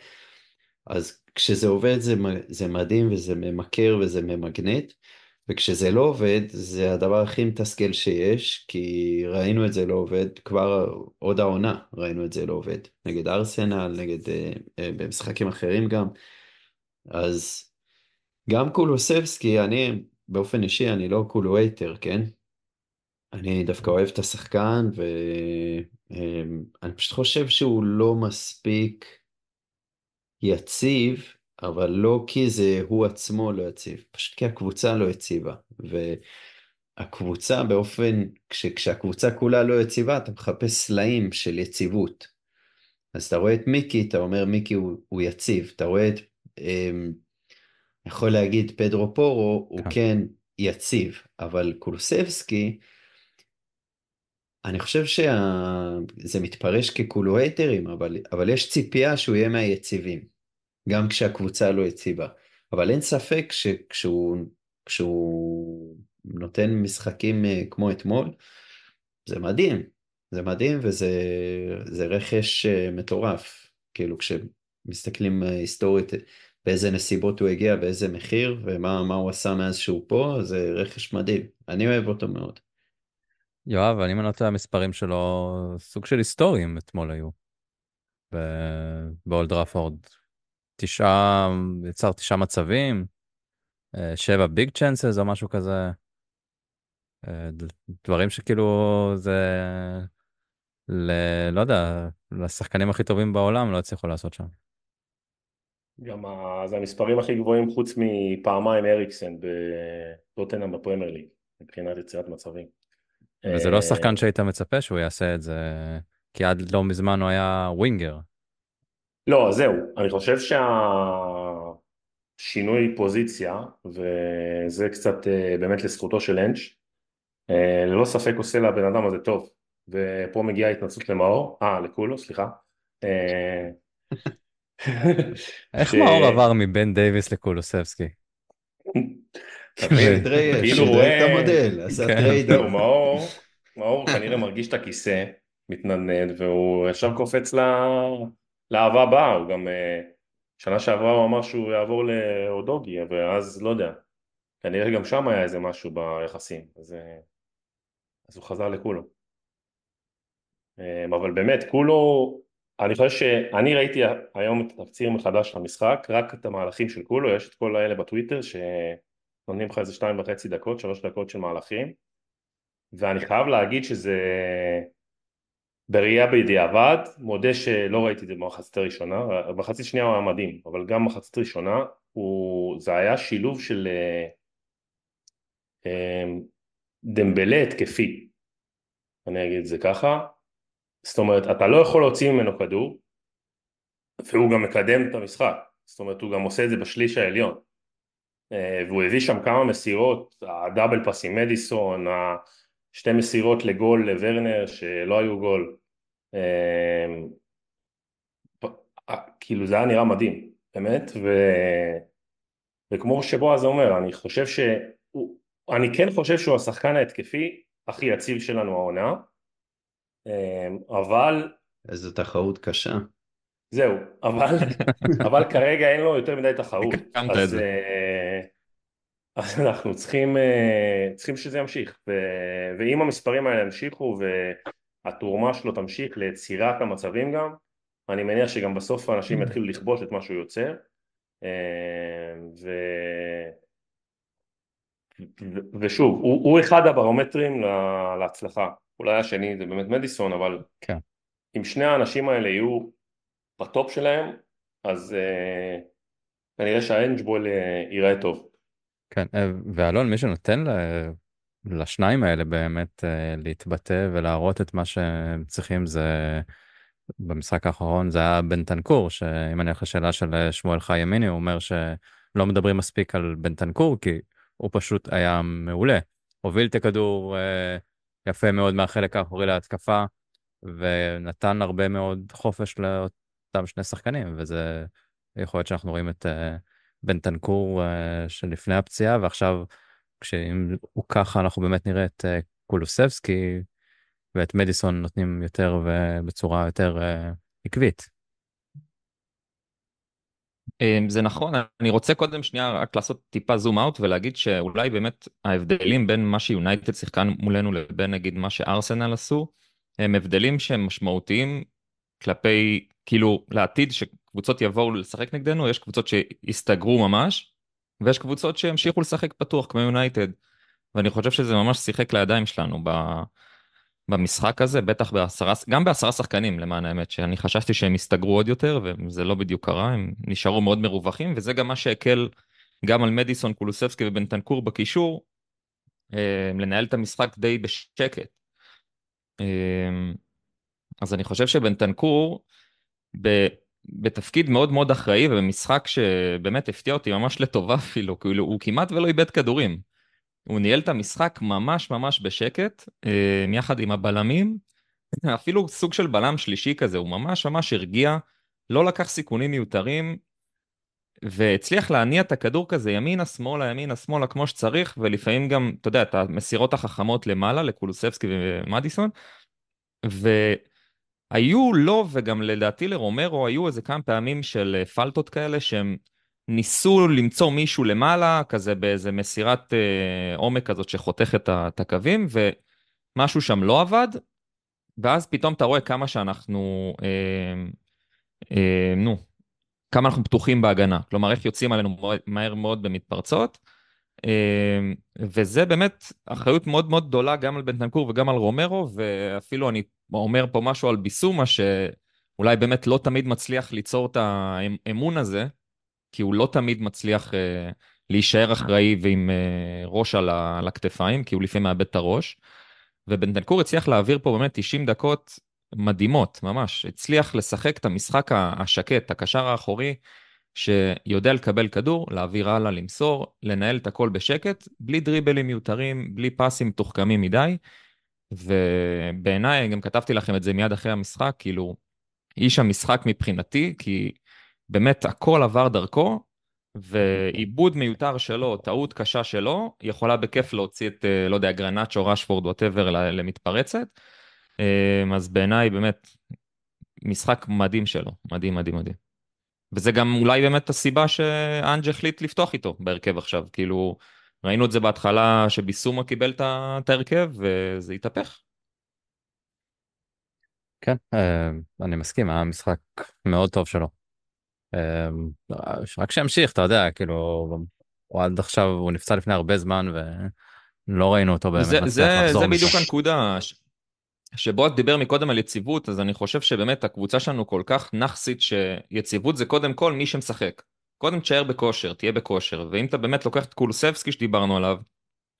אז כשזה עובד זה, זה מדהים וזה ממכר וזה ממגנט, וכשזה לא עובד זה הדבר הכי מתסכל שיש, כי ראינו את זה לא עובד, כבר עוד העונה ראינו את זה לא עובד, נגד ארסנל, נגד, אה, אה, במשחקים אחרים גם, אז גם קולוסבסקי, אני באופן אישי, אני לא קולו hater, כן? אני דווקא אוהב את השחקן, ואני פשוט חושב שהוא לא מספיק יציב, אבל לא כי זה הוא עצמו לא יציב, פשוט כי הקבוצה לא יציבה. והקבוצה באופן, כש, כשהקבוצה כולה לא יציבה, אתה מחפש סלעים של יציבות. אז אתה רואה את מיקי, אתה אומר מיקי הוא, הוא יציב, אתה רואה את, אמ, יכול להגיד פדרו פורו, הוא כן. כן יציב, אבל קולוסבסקי, אני חושב שזה מתפרש כקולואייטרים, אבל, אבל יש ציפייה שהוא יהיה מהיציבים, גם כשהקבוצה לא יציבה. אבל אין ספק שכשהוא כשהוא נותן משחקים אה, כמו אתמול, זה מדהים, זה מדהים וזה זה רכש אה, מטורף. כאילו כשמסתכלים אה, היסטורית באיזה נסיבות הוא הגיע, באיזה מחיר ומה מה הוא עשה מאז שהוא פה, זה רכש מדהים. אני אוהב אותו מאוד. יואב, אני לא טועה, המספרים שלו סוג של היסטוריים אתמול היו. באולד ראפורד. תשעה, יצר תשעה מצבים, אה, שבע ביג צ'אנסס או משהו כזה. אה, דברים שכאילו זה, ל... לא יודע, לשחקנים הכי טובים בעולם לא הצליחו לעשות שם. גם ה... זה המספרים הכי גבוהים חוץ מפעמיים אריקסן בטוטנאם בפרמייר ליג, מבחינת יצירת מצבים. וזה אה, לא שחקן שהיית מצפה שהוא יעשה את זה, כי עד לא מזמן הוא היה ווינגר. לא, זהו, אני חושב שה... שינוי פוזיציה, וזה קצת אה, באמת לזכותו של אנג'. אה, ללא ספק עושה לבן אדם הזה טוב, ופה מגיעה התנצלות למאור, אה, לקולו, סליחה. אה, [LAUGHS] איך ש- מאור עבר מבן דייוויס לקולוסבסקי? כאילו רואה- את המודל, עשה כן. trade. מאור כנראה מרגיש את הכיסא, מתנדנד, והוא ישר קופץ ל- לאהבה הבאה, הוא גם, אה, שנה שעברה הוא אמר שהוא יעבור לאודוגי, ואז לא יודע, כנראה גם שם היה איזה משהו ביחסים, אז, אה, אז הוא חזר לכולו. אה, אבל באמת, כולו, אני חושב שאני ראיתי היום את התקציר מחדש למשחק, רק את המהלכים של כולו, יש את כל האלה בטוויטר שנותנים לך איזה שתיים וחצי דקות, שלוש דקות של מהלכים, ואני חייב להגיד שזה בראייה בדיעבד, מודה שלא ראיתי את זה במחצית הראשונה, במחצית שנייה הוא היה מדהים, אבל גם במחצית ראשונה הוא, זה היה שילוב של אה, אה, דמבלה התקפי, אני אגיד את זה ככה, זאת אומרת אתה לא יכול להוציא ממנו כדור, והוא גם מקדם את המשחק, זאת אומרת הוא גם עושה את זה בשליש העליון, אה, והוא הביא שם כמה מסירות, הדאבל פאס עם מדיסון, שתי מסירות לגול לוורנר שלא היו גול, אה, פ- כאילו זה היה נראה מדהים, באמת, ו... וכמו שבועז אומר, אני חושב שהוא, אני כן חושב שהוא השחקן ההתקפי הכי יציב שלנו העונה, אה, אבל איזו תחרות קשה. זהו, אבל, אבל כרגע אין לו יותר מדי תחרות, הקמת את אז, זה. אז אנחנו צריכים, אה, צריכים שזה ימשיך, ו, ואם המספרים האלה ימשיכו והתרומה שלו תמשיך ליצירת המצבים גם, אני מניח שגם בסוף האנשים יתחילו לכבוש את מה שהוא יוצר, אה, ו... ו- ושוב, הוא, הוא אחד הברומטרים לה- להצלחה, אולי השני זה באמת מדיסון, אבל כן. אם שני האנשים האלה יהיו בטופ שלהם, אז אה, כנראה שהאנג'בול אה, ייראה טוב. כן, אה, ואלון, מי שנותן לשניים האלה באמת אה, להתבטא ולהראות את מה שהם צריכים זה במשחק האחרון זה היה בנטנקור, שאם אני הולך לשאלה של אה, שמואל חי ימיני, הוא אומר שלא מדברים מספיק על בנטנקור כי הוא פשוט היה מעולה. הוביל את הכדור יפה מאוד מהחלק האחורי להתקפה ונתן הרבה מאוד חופש לאותם שני שחקנים, וזה יכול להיות שאנחנו רואים את בנטנקור אה, שלפני הפציעה, ועכשיו כשאם הוא ככה אנחנו באמת נראה את אה, קולוסבסקי ואת מדיסון נותנים יותר ובצורה יותר אה, עקבית. אמ, זה נכון, אני רוצה קודם שנייה רק לעשות טיפה זום אאוט ולהגיד שאולי באמת ההבדלים בין מה שיונייטד שיחקה מולנו לבין נגיד מה שארסנל עשו, הם הבדלים שהם משמעותיים כלפי, כאילו לעתיד שקבוצות יבואו לשחק נגדנו, יש קבוצות שהסתגרו ממש, ויש קבוצות שהמשיכו לשחק פתוח כמו יונייטד, ואני חושב שזה ממש שיחק לידיים שלנו ב... במשחק הזה, בטח בעשרה, גם בעשרה שחקנים למען האמת, שאני חשבתי שהם הסתגרו עוד יותר, וזה לא בדיוק קרה, הם נשארו מאוד מרווחים, וזה גם מה שהקל גם על מדיסון, קולוסבסקי ובנטנקור בקישור, אה, לנהל את המשחק די בשקט. אה, אז אני חושב שבנטנקור, בתפקיד מאוד מאוד אחראי, ובמשחק שבאמת הפתיע אותי ממש לטובה אפילו, כאילו הוא כמעט ולא איבד כדורים. הוא ניהל את המשחק ממש ממש בשקט, אה, יחד עם הבלמים, אפילו סוג של בלם שלישי כזה, הוא ממש ממש הרגיע, לא לקח סיכונים מיותרים, והצליח להניע את הכדור כזה ימינה, שמאלה, ימינה, שמאלה, כמו שצריך, ולפעמים גם, אתה יודע, את המסירות החכמות למעלה, לקולוסבסקי ומדיסון, והיו לו, וגם לדעתי לרומרו, היו איזה כמה פעמים של פלטות כאלה שהם ניסו למצוא מישהו למעלה, כזה באיזה מסירת אה, עומק כזאת שחותכת את הקווים, ומשהו שם לא עבד, ואז פתאום אתה רואה כמה שאנחנו, אה, אה, נו, כמה אנחנו פתוחים בהגנה. כלומר, איך יוצאים עלינו מהר מאוד במתפרצות, אה, וזה באמת אחריות מאוד מאוד גדולה גם על בנטנקור וגם על רומרו, ואפילו אני אומר פה משהו על ביסומה, שאולי באמת לא תמיד מצליח ליצור את האמון הזה, כי הוא לא תמיד מצליח uh, להישאר אחראי ועם uh, ראש על, על הכתפיים, כי הוא לפעמים מאבד את הראש. ובנטנקור הצליח להעביר פה באמת 90 דקות מדהימות, ממש. הצליח לשחק את המשחק השקט, הקשר האחורי, שיודע לקבל כדור, להעביר הלאה, למסור, לנהל את הכל בשקט, בלי דריבלים מיותרים, בלי פסים מתוחכמים מדי. ובעיניי, גם כתבתי לכם את זה מיד אחרי המשחק, כאילו, איש המשחק מבחינתי, כי באמת הכל עבר דרכו, ועיבוד מיותר שלו, טעות קשה שלו, יכולה בכיף להוציא את, אה, לא יודע, גרנצ'ו, ראשפורד, ווטאבר, למתפרצת. אה, אז בעיניי באמת משחק מדהים שלו, מדהים, מדהים, מדהים. וזה גם אולי באמת הסיבה שאנג' החליט לפתוח איתו בהרכב עכשיו, כאילו, ראינו את זה בהתחלה שביסומה קיבל את ההרכב וזה התהפך. כן, אה, אני מסכים, היה משחק מאוד טוב שלו. אה, רק שימשיך, אתה יודע, כאילו, הוא עד עכשיו, הוא נפצע לפני הרבה זמן ולא ראינו אותו באמת זה, זה, זה בדיוק הנקודה, שבועז דיבר מקודם על יציבות, אז אני חושב שבאמת הקבוצה שלנו כל כך נאחסית שיציבות זה קודם כל מי שמשחק. קודם תשאר בכושר, תהיה בכושר, ואם אתה באמת לוקח את קולוסבסקי שדיברנו עליו,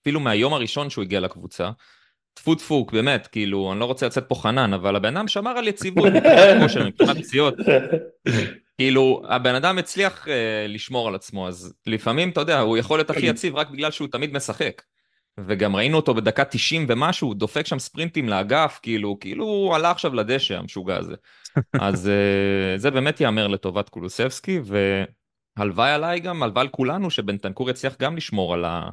אפילו מהיום הראשון שהוא הגיע לקבוצה, טפו דפוק, באמת, כאילו, אני לא רוצה לצאת פה חנן, אבל הבן אדם שמר על יציבות מבחינת כושר, מבחינת פציעות. כאילו, הבן אדם הצליח uh, לשמור על עצמו, אז לפעמים, אתה יודע, הוא יכול להיות הכי יציב רק בגלל שהוא תמיד משחק. וגם ראינו אותו בדקה 90 ומשהו, הוא דופק שם ספרינטים לאגף, כאילו, כאילו הוא עלה עכשיו לדשא, המשוגע הזה. [LAUGHS] אז uh, זה באמת ייאמר לטובת קולוסבסקי, והלוואי עליי גם, הלוואי על כולנו, שבנטנקור יצליח גם לשמור על, ה,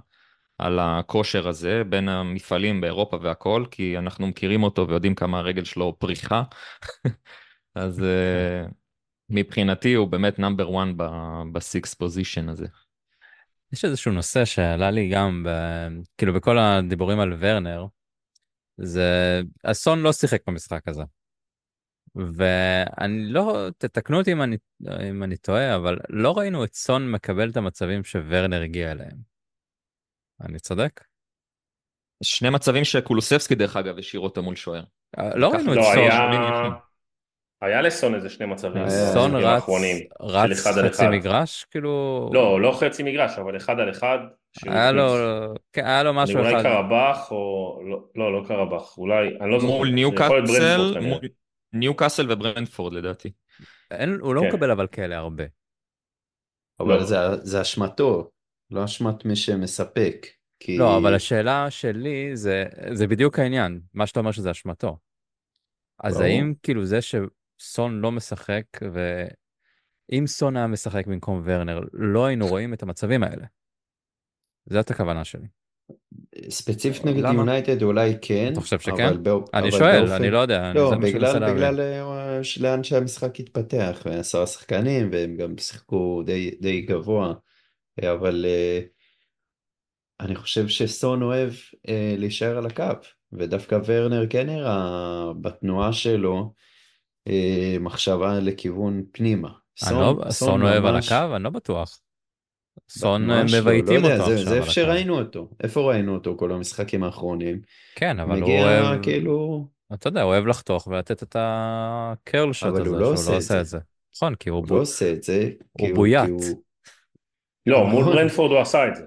על הכושר הזה בין המפעלים באירופה והכל, כי אנחנו מכירים אותו ויודעים כמה הרגל שלו פריחה. [LAUGHS] אז uh, מבחינתי הוא באמת נאמבר 1 בסיקס פוזיישן הזה. יש איזשהו נושא שעלה לי גם, ב... כאילו בכל הדיבורים על ורנר, זה אסון לא שיחק במשחק הזה. ואני לא, תתקנו אותי אם אני, אם אני טועה, אבל לא ראינו את סון מקבל את המצבים שוורנר הגיע אליהם. אני צודק? שני מצבים שקולוסבסקי דרך אגב השאיר אותו מול שוער. אה, לא ראינו את לא, סון. היה... היה לסון איזה שני מצבים. סון במשחקים רץ, האחרונים, רץ של אחד חצי אחד. מגרש, כאילו... לא, לא חצי מגרש, אבל אחד על אחד. היה לו. כן, היה לו משהו אולי אחד. קרבח או... לא, לא, לא קרבח, אולי, אני לא זוכר. מול ניוקאסל, כנראה. מול ניוקאסל וברנדפורד לדעתי. אין, הוא לא כן. מקבל אבל כאלה הרבה. אבל לא. זה, זה אשמתו, לא אשמת מי שמספק. כי... לא, אבל השאלה שלי זה, זה בדיוק העניין, מה שאתה אומר שזה אשמתו. אז ברור. האם כאילו זה שסון לא משחק, ואם סון היה משחק במקום ורנר, לא היינו רואים את המצבים האלה. זאת הכוונה שלי. ספציפית נגד? יונייטד אולי כן, אתה חושב שכן? באופ- אני שואל, באופן- אני לא יודע, לא, בגלל. בגלל אה, לאן שהמשחק התפתח, עשרה שחקנים והם גם שיחקו די, די גבוה, אבל אה, אני חושב שסון אוהב אה, להישאר על הקו, ודווקא ורנר כן הראה בתנועה שלו אה, מחשבה לכיוון פנימה. לא, סון אוהב על הקו? אני לא בטוח. סון ממש לא, מבייתים לא יודע, אותו זה, עכשיו זה איפה. ש-ראינו אותו, איפה ראינו אותו כל המשחקים האחרונים, כן, אבל הוא מגיע אוהב, כאילו, אתה יודע, הוא אוהב לחתוך ולתת את הקרל שוט אבל הזה, הוא לא שהוא לא עושה זה. את זה. נכון, כי הוא הוא בו- לא עושה את זה, הוא, בויט. לא, [LAUGHS] מול. ברנדפורד הוא עשה את זה.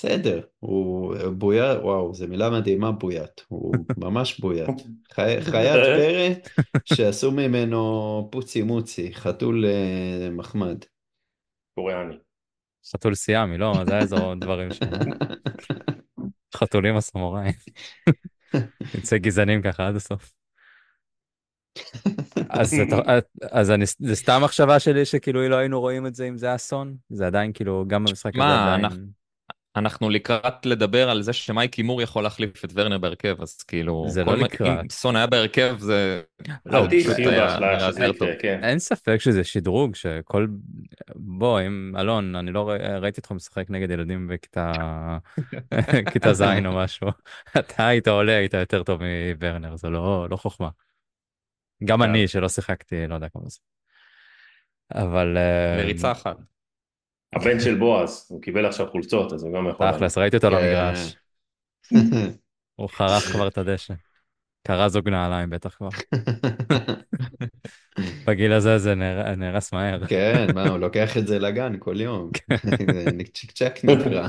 בסדר, הוא בויט, וואו, זו מילה מדהימה בויט, הוא ממש בויט, [LAUGHS] חי, חיית פרא [LAUGHS] שעשו ממנו פוצי מוצי, חתול אה, מחמד. קוריאני. חתול סיאמי, לא? זה איזה עוד דברים ש... [LAUGHS] חתולים הסמוראים. יוצא גזענים ככה עד הסוף. אז, אז אני, זה סתם מחשבה שלי שכאילו לא היינו רואים את זה אם זה אסון? זה עדיין כאילו גם במשחק הזה עדיין... אנחנו- לקראת לדבר על זה שמייק הימור יכול להחליף את ורנר בהרכב, אז כאילו, זה כל לא מה- לקראת. אם סון היה בהרכב זה... לא, תהיי פשוט היה יותר טוב. כן. אין ספק שזה שדרוג שכל... בוא, אם... אלון, אני לא ראי- ראיתי אותך משחק נגד ילדים בכיתה [LAUGHS] כיתה ז' או משהו. אתה היית עולה, היית יותר טוב מוורנר, זה לא, לא חוכמה. גם אני, שלא שיחקתי, לא יודע כמה זה. אבל... אה, מריצה אחת. הבן של בועז, הוא קיבל עכשיו חולצות, אז הוא גם יכול... תכלס, ראיתי אותו על. המגרש. [LAUGHS] הוא חרך כבר את הדשא. קרא זוג נעליים בטח כבר. [LAUGHS] בגיל הזה זה נהר- נהרס מהר. כן, מה, הוא לוקח את זה לגן כל יום, כן. צ'יק צ'אק נקרא.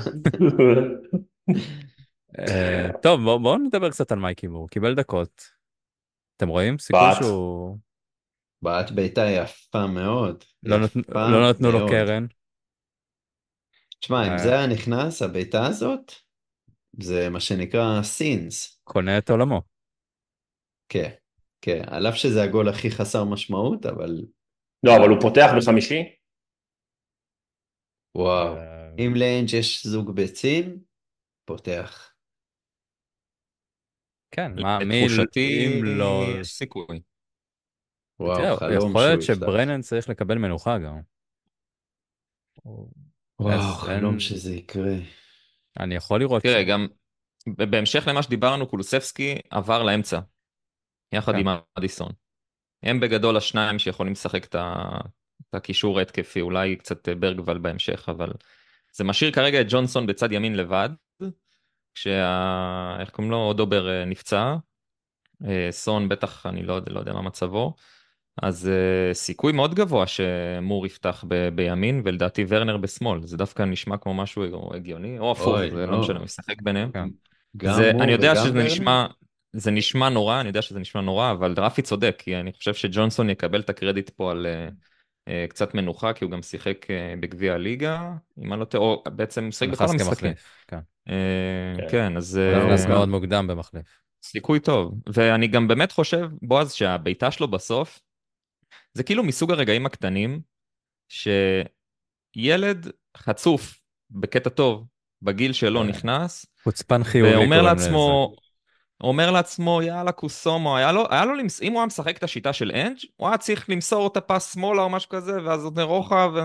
אה, טוב, בואו בוא נדבר קצת על מייקי מור. קיבל דקות. אתם רואים? סיכוי. שהוא... בעט בעיטה יפה מאוד. לא נתנו- לא נתנו לו. קרן. תשמע, אם אה. זה היה נכנס, הבעיטה הזאת, זה מה שנקרא סינס. קונה את עולמו. כן, כן. על אף שזה הגול הכי חסר משמעות, אבל לא, אבל הוא פותח בחמישי? וואו. אה, אם לאנג' יש זוג ביצים, פותח. כן, מה, מי, אם לא... יש סיכוי. וואו, חלום יכול להיות שהוא יפתח. שברנן צריך לקבל מנוחה גם. וואו, אז חלום שזה יקרה. אני יכול לראות... תראה, גם בהמשך למה שדיברנו, קולוספסקי עבר לאמצע, יחד כן. עם אדיסון. הם בגדול השניים שיכולים לשחק את ה- את הקישור ההתקפי, אולי קצת ברגוול בהמשך, אבל זה משאיר כרגע את ג'ונסון בצד ימין לבד, כשה... איך קוראים לו? דובר אה, נפצע, אה, סון בטח, אני לא, יודע- לא יודע מה מצבו, אז אה, סיכוי מאוד גבוה שמור יפתח ב- בימין, ולדעתי ורנר בשמאל, זה דווקא נשמע כמו משהו הגיוני, או הפוך, זה לא. לא משנה, הוא ישחק ביניהם. כן. גם זה, הוא אני יודע וגם שזה ורנר? נשמע, זה נשמע נורא, אני יודע שזה נשמע נורא, אבל רפי צודק, כי אני חושב שג'ונסון יקבל את הקרדיט פה על uh, uh, קצת מנוחה, כי הוא גם שיחק uh, בגביע הליגה, אם אני לא טועה, או בעצם הוא שיחק בכל המשחקים. כן. Uh, כן. כן, אז הוא uh, נכנס מאוד מוקדם במחליף. סיכוי טוב, ואני גם באמת חושב, בועז, שהבעיטה שלו בסוף, זה כאילו מסוג הרגעים הקטנים, שילד חצוף, בקטע טוב, בגיל שלו כן. נכנס, חוצפן חיובי ואומר לעצמו, אומר לעצמו יאללה קוסומו, היה לו, היה לו, למס... אם הוא היה משחק את השיטה של אנג' הוא היה צריך למסור את הפס שמאלה או משהו כזה, ואז עוד רוחב, ו...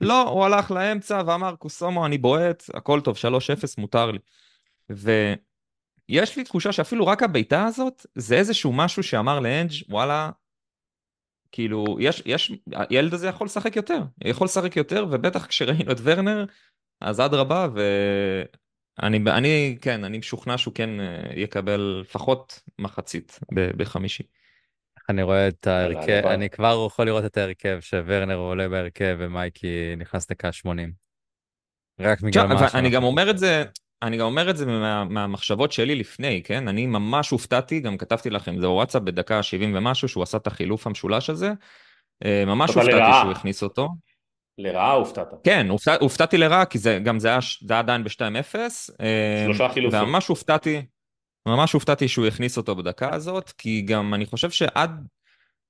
לא, הוא הלך לאמצע ואמר קוסומו אני בועט, הכל טוב, 3-0 מותר לי. ויש לי תחושה שאפילו רק הבעיטה הזאת, זה איזשהו משהו שאמר לאנג' וואלה, כאילו, יש, יש, הילד הזה יכול לשחק יותר, יכול לשחק יותר, ובטח כשראינו את ורנר, אז אדרבה, ואני, אני, כן, אני משוכנע שהוא כן אה, יקבל לפחות מחצית ב- בחמישי. אני רואה את ההרכב. אני כבר יכול לראות את ההרכב שוורנר עולה בהרכב ומייקי נכנס דקה 80. רק בגלל מה שאנחנו- אני גם אומר את זה, אני גם אומר את זה מה, מהמחשבות שלי לפני, כן? אני ממש הופתעתי, גם כתבתי לכם, זה וואטסאפ בדקה 70 ומשהו, שהוא עשה את החילוף המשולש הזה. אה, ממש הופתעתי לרעה. שהוא הכניס אותו. לרעה הופתעת. כן, הופתע, הופתעתי לרעה, כי זה גם זה היה, זה היה עדיין ב-2-0. אה, שלושה חילופים. וממש הופתעתי, ממש הופתעתי שהוא הכניס אותו בדקה הזאת, כי גם אני חושב שעד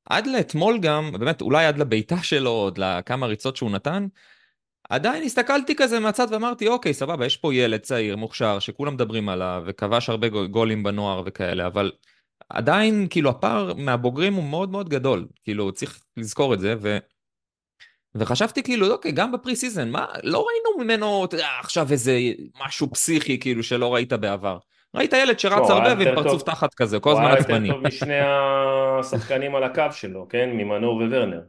עד לאתמול גם, באמת, אולי עד לבעיטה שלו, עוד לכמה ריצות שהוא נתן, עדיין הסתכלתי כזה מהצד ואמרתי, אוקיי, סבבה, יש פה ילד צעיר, מוכשר, שכולם מדברים עליו, וכבש הרבה גול- גולים בנוער וכאלה, אבל עדיין, כאילו, הפער מהבוגרים הוא מאוד מאוד גדול. כאילו, צריך לזכור את זה, ו... וחשבתי כאילו, אוקיי, גם ב pre-season, מה, לא ראינו ממנו, אתה יודע, עכשיו איזה משהו פסיכי, כאילו, שלא ראית בעבר. ראית ילד שרץ לא, הוא הרבה ועם פרצוף. תחת כזה, כל הוא הזמן היה יותר עצבני. טוב משני השחקנים על הקו שלו, כן? ממנור וורנר.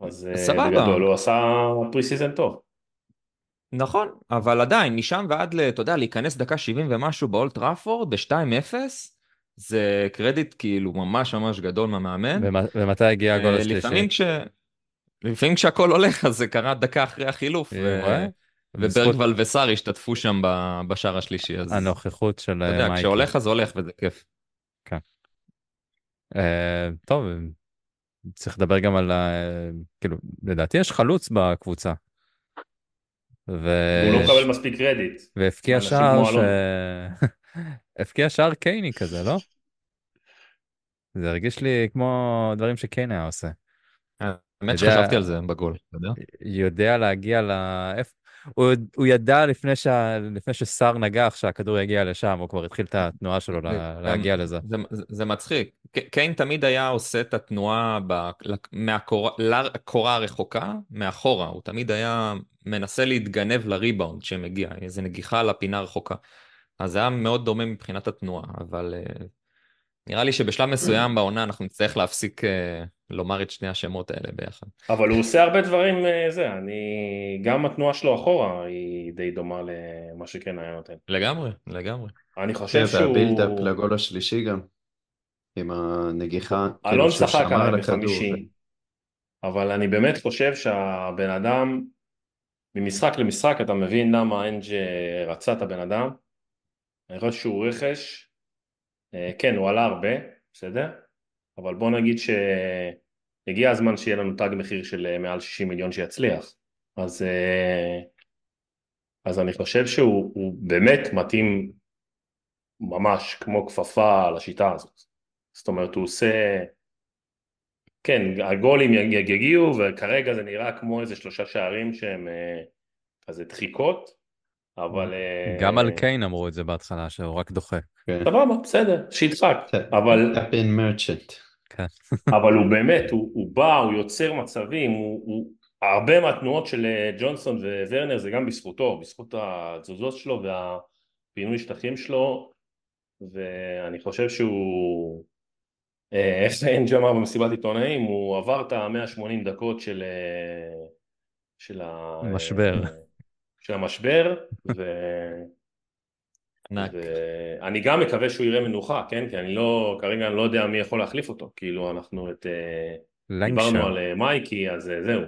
אז אה, סבבה. בגדול הוא עשה pre-season טוב. נכון, אבל עדיין, משם ועד, ל- אתה יודע, להיכנס דקה 70 ומשהו באולד טראפורד, ב-2-0, זה קרדיט כאילו ממש ממש גדול מהמאמן. ומה- ומתי הגיע הגול אה, השלישי? לפעמים כש... לפעמים כשהכל הולך, אז זה קרה דקה אחרי החילוף, וברגוול וסאר השתתפו שם ב- בשער השלישי, אז הנוכחות של אתה אה, יודע, מייקי. כשהולך אז הולך וזה כיף. אה, טוב, צריך לדבר גם על ה... כאילו, לדעתי יש חלוץ בקבוצה. ו... הוא לא מקבל מספיק קרדיט. והבקיע אנשים שער ש... [LAUGHS] הבקיע שער קייני כזה, לא? זה הרגיש לי כמו דברים שקיין היה עושה. האמת יודע- שחשבתי על זה בגול, אתה יודע? יודע להגיע ל... הוא, הוא ידע לפני, שה... לפני שסער נגח שהכדור יגיע לשם, הוא כבר התחיל את התנועה שלו לה... להגיע לזה. זה, זה, זה מצחיק. קיין תמיד היה עושה את התנועה ב, מהקורה, לקורה הרחוקה, מאחורה. הוא תמיד היה מנסה להתגנב לריבאונד שמגיע, איזה נגיחה לפינה הרחוקה. אז זה היה מאוד דומה מבחינת התנועה, אבל uh, נראה לי שבשלב מסוים בעונה אנחנו נצטרך להפסיק uh, לומר את שני השמות האלה ביחד. אבל הוא עושה הרבה דברים, אה, זה, אני... גם התנועה שלו אחורה היא די דומה למה שכן היה נותן. לגמרי, לגמרי. אני חושב כן, והבילדאפ שהוא... לגול השלישי גם. עם הנגיחה. אלון כאילו שהוא צחק שמר עליי. בחמישי, אבל אני באמת חושב שהבן אדם, ממשחק למשחק אתה מבין למה אנג' רצה את הבן אדם. אני חושב שהוא רכש, אה, כן הוא עלה הרבה, בסדר? אבל בוא נגיד הגיע הזמן שיהיה לנו תג מחיר של אה, מעל 60 מיליון שיצליח. אז, אה, אז אני חושב שהוא הוא באמת מתאים ממש כמו כפפה לשיטה הזאת. זאת אומרת, הוא עושה... כן, הגולים יגיעו, וכרגע זה נראה כמו איזה שלושה שערים שהם אה, כזה דחיקות, אבל... גם על קיין אמרו את זה בהתחלה, שהוא רק דוחק. כן. סבבה, בסדר, שידחק, אבל... טאפין מרצ'נט. כן. [LAUGHS] אבל הוא באמת, הוא, הוא בא, הוא יוצר מצבים, הוא, הוא, הרבה מהתנועות של אה, ג'ונסון וורנר זה גם בזכותו, בזכות התזוזות שלו והפינוי שטחים שלו, ואני חושב שהוא, אה, איך אנג' אמר במסיבת עיתונאים, הוא עבר את ה-180 דקות של, אה, של, ה, משבר. של המשבר, [LAUGHS] ו... ענק. ואני גם מקווה שהוא יראה מנוחה, כן? כי אני לא, כרגע אני לא יודע מי יכול להחליף אותו, כאילו אנחנו את... אה, דיברנו. על אה, מייקי, אז אה, זהו.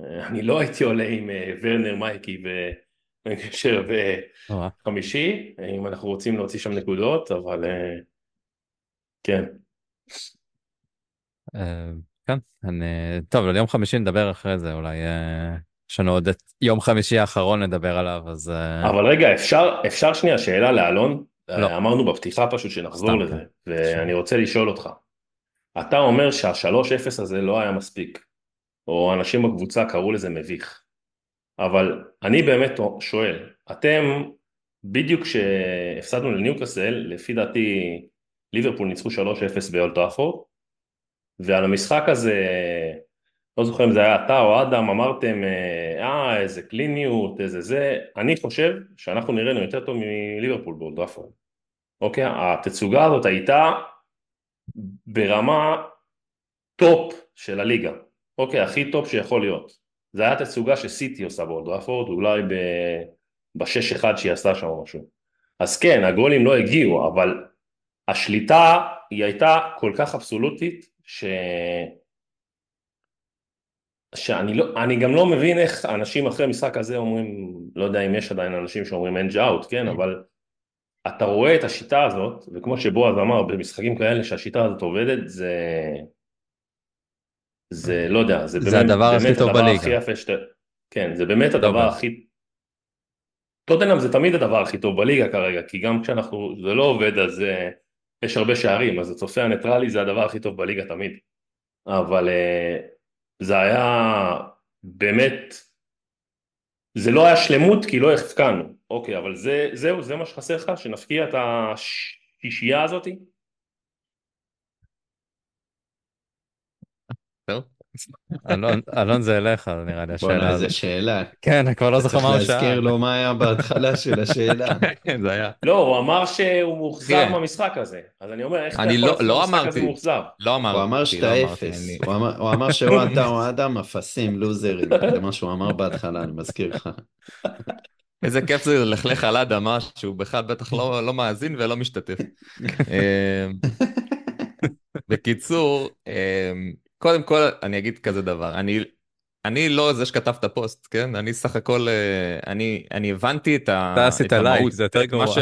אני לא הייתי עולה עם ורנר, מייקי ונגשר או, בחמישי, אם אנחנו רוצים להוציא שם נקודות, אבל כן. כן, אני... טוב, על יום חמישי נדבר אחרי זה, אולי יש לנו עוד את יום חמישי האחרון לדבר עליו, אז... אה, אבל רגע, אפשר, אפשר שנייה שאלה לאלון? לא. אה, אמרנו בפתיחה פשוט שנחזור לזה, כן. ואני רוצה לשאול אותך. אתה אומר שה-3-0 הזה לא היה מספיק, או אנשים בקבוצה קראו לזה מביך. אבל אני באמת שואל, אתם, בדיוק כשהפסדנו לניוקאסל, לפי דעתי ליברפול ניצחו 3-0 באולד טראפורד, ועל המשחק הזה, לא זוכר אם זה היה אתה או אדם, אמרתם, אה, איזה קליניות, איזה זה, אני חושב שאנחנו נראינו יותר טוב מליברפול באולד טראפורד. אוקיי? התצוגה הזאת הייתה ברמה טופ של הליגה. אוקיי, הכי טופ שיכול להיות. זה היה תצוגה שסיטי עושה באולד טראפורד, אולי בשש אחד שהיא עשתה שם משהו. אז כן, הגולים לא הגיעו, אבל השליטה היא הייתה כל כך אבסולוטית, ש... שאני לא, אני גם לא מבין איך אנשים אחרי משחק הזה אומרים, לא יודע אם יש עדיין אנשים שאומרים אנג' אאוט, כן, אבל אתה רואה את השיטה הזאת, וכמו שבועז אמר, במשחקים כאלה שהשיטה הזאת עובדת, זה... זה לא יודע, זה, זה באמת, הדבר באמת הכי טוב בליגה. הכי יפה שאתה... כן, זה באמת הדבר. הכי... טוטנאם זה תמיד הדבר הכי טוב בליגה כרגע, כי גם כשאנחנו, זה לא עובד אז אה, יש הרבה שערים, אז הצופה הניטרלי זה הדבר הכי טוב בליגה תמיד. אבל אה, זה היה באמת, זה לא היה שלמות כי לא הפקענו, אוקיי, אבל זה, זהו, זה מה שחסר לך, שנפקיע את השישייה הזאתי? טוב. אלון, אלון זה אליך, נראה לי, השאלה בואנה, הזאת. איזה שאלה. כן, אני כבר לא זוכר צריך מה הוא להזכיר שאל. לו מה היה בהתחלה של השאלה. [LAUGHS] כן, זה היה. לא, הוא אמר שהוא מאוכזב תראה. מהמשחק הזה, אז אני אומר, איך אתה אני יכול לא- לעשות לא הזה אמרתי. מאוכזב? לא אמרתי. הוא אמר לא שאתה אפס. הוא אמר- הוא אמר [LAUGHS] שהוא אתה או אדם אפסים, לוזרים. זה מה שהוא אמר בהתחלה, אני מזכיר לך. [LAUGHS] איזה כיף זה ללכלך על אדמה שהוא בכלל בטח לא, לא מאזין ולא משתתף. אמ, בקיצור, אמ, קודם כל אני אגיד כזה דבר, אני, אני לא זה שכתב את הפוסט, כן? אני סך הכל, אה, אני, אני הבנתי את, ה, אתה עשית המהות, לייק, זה יותר גרוע. ש-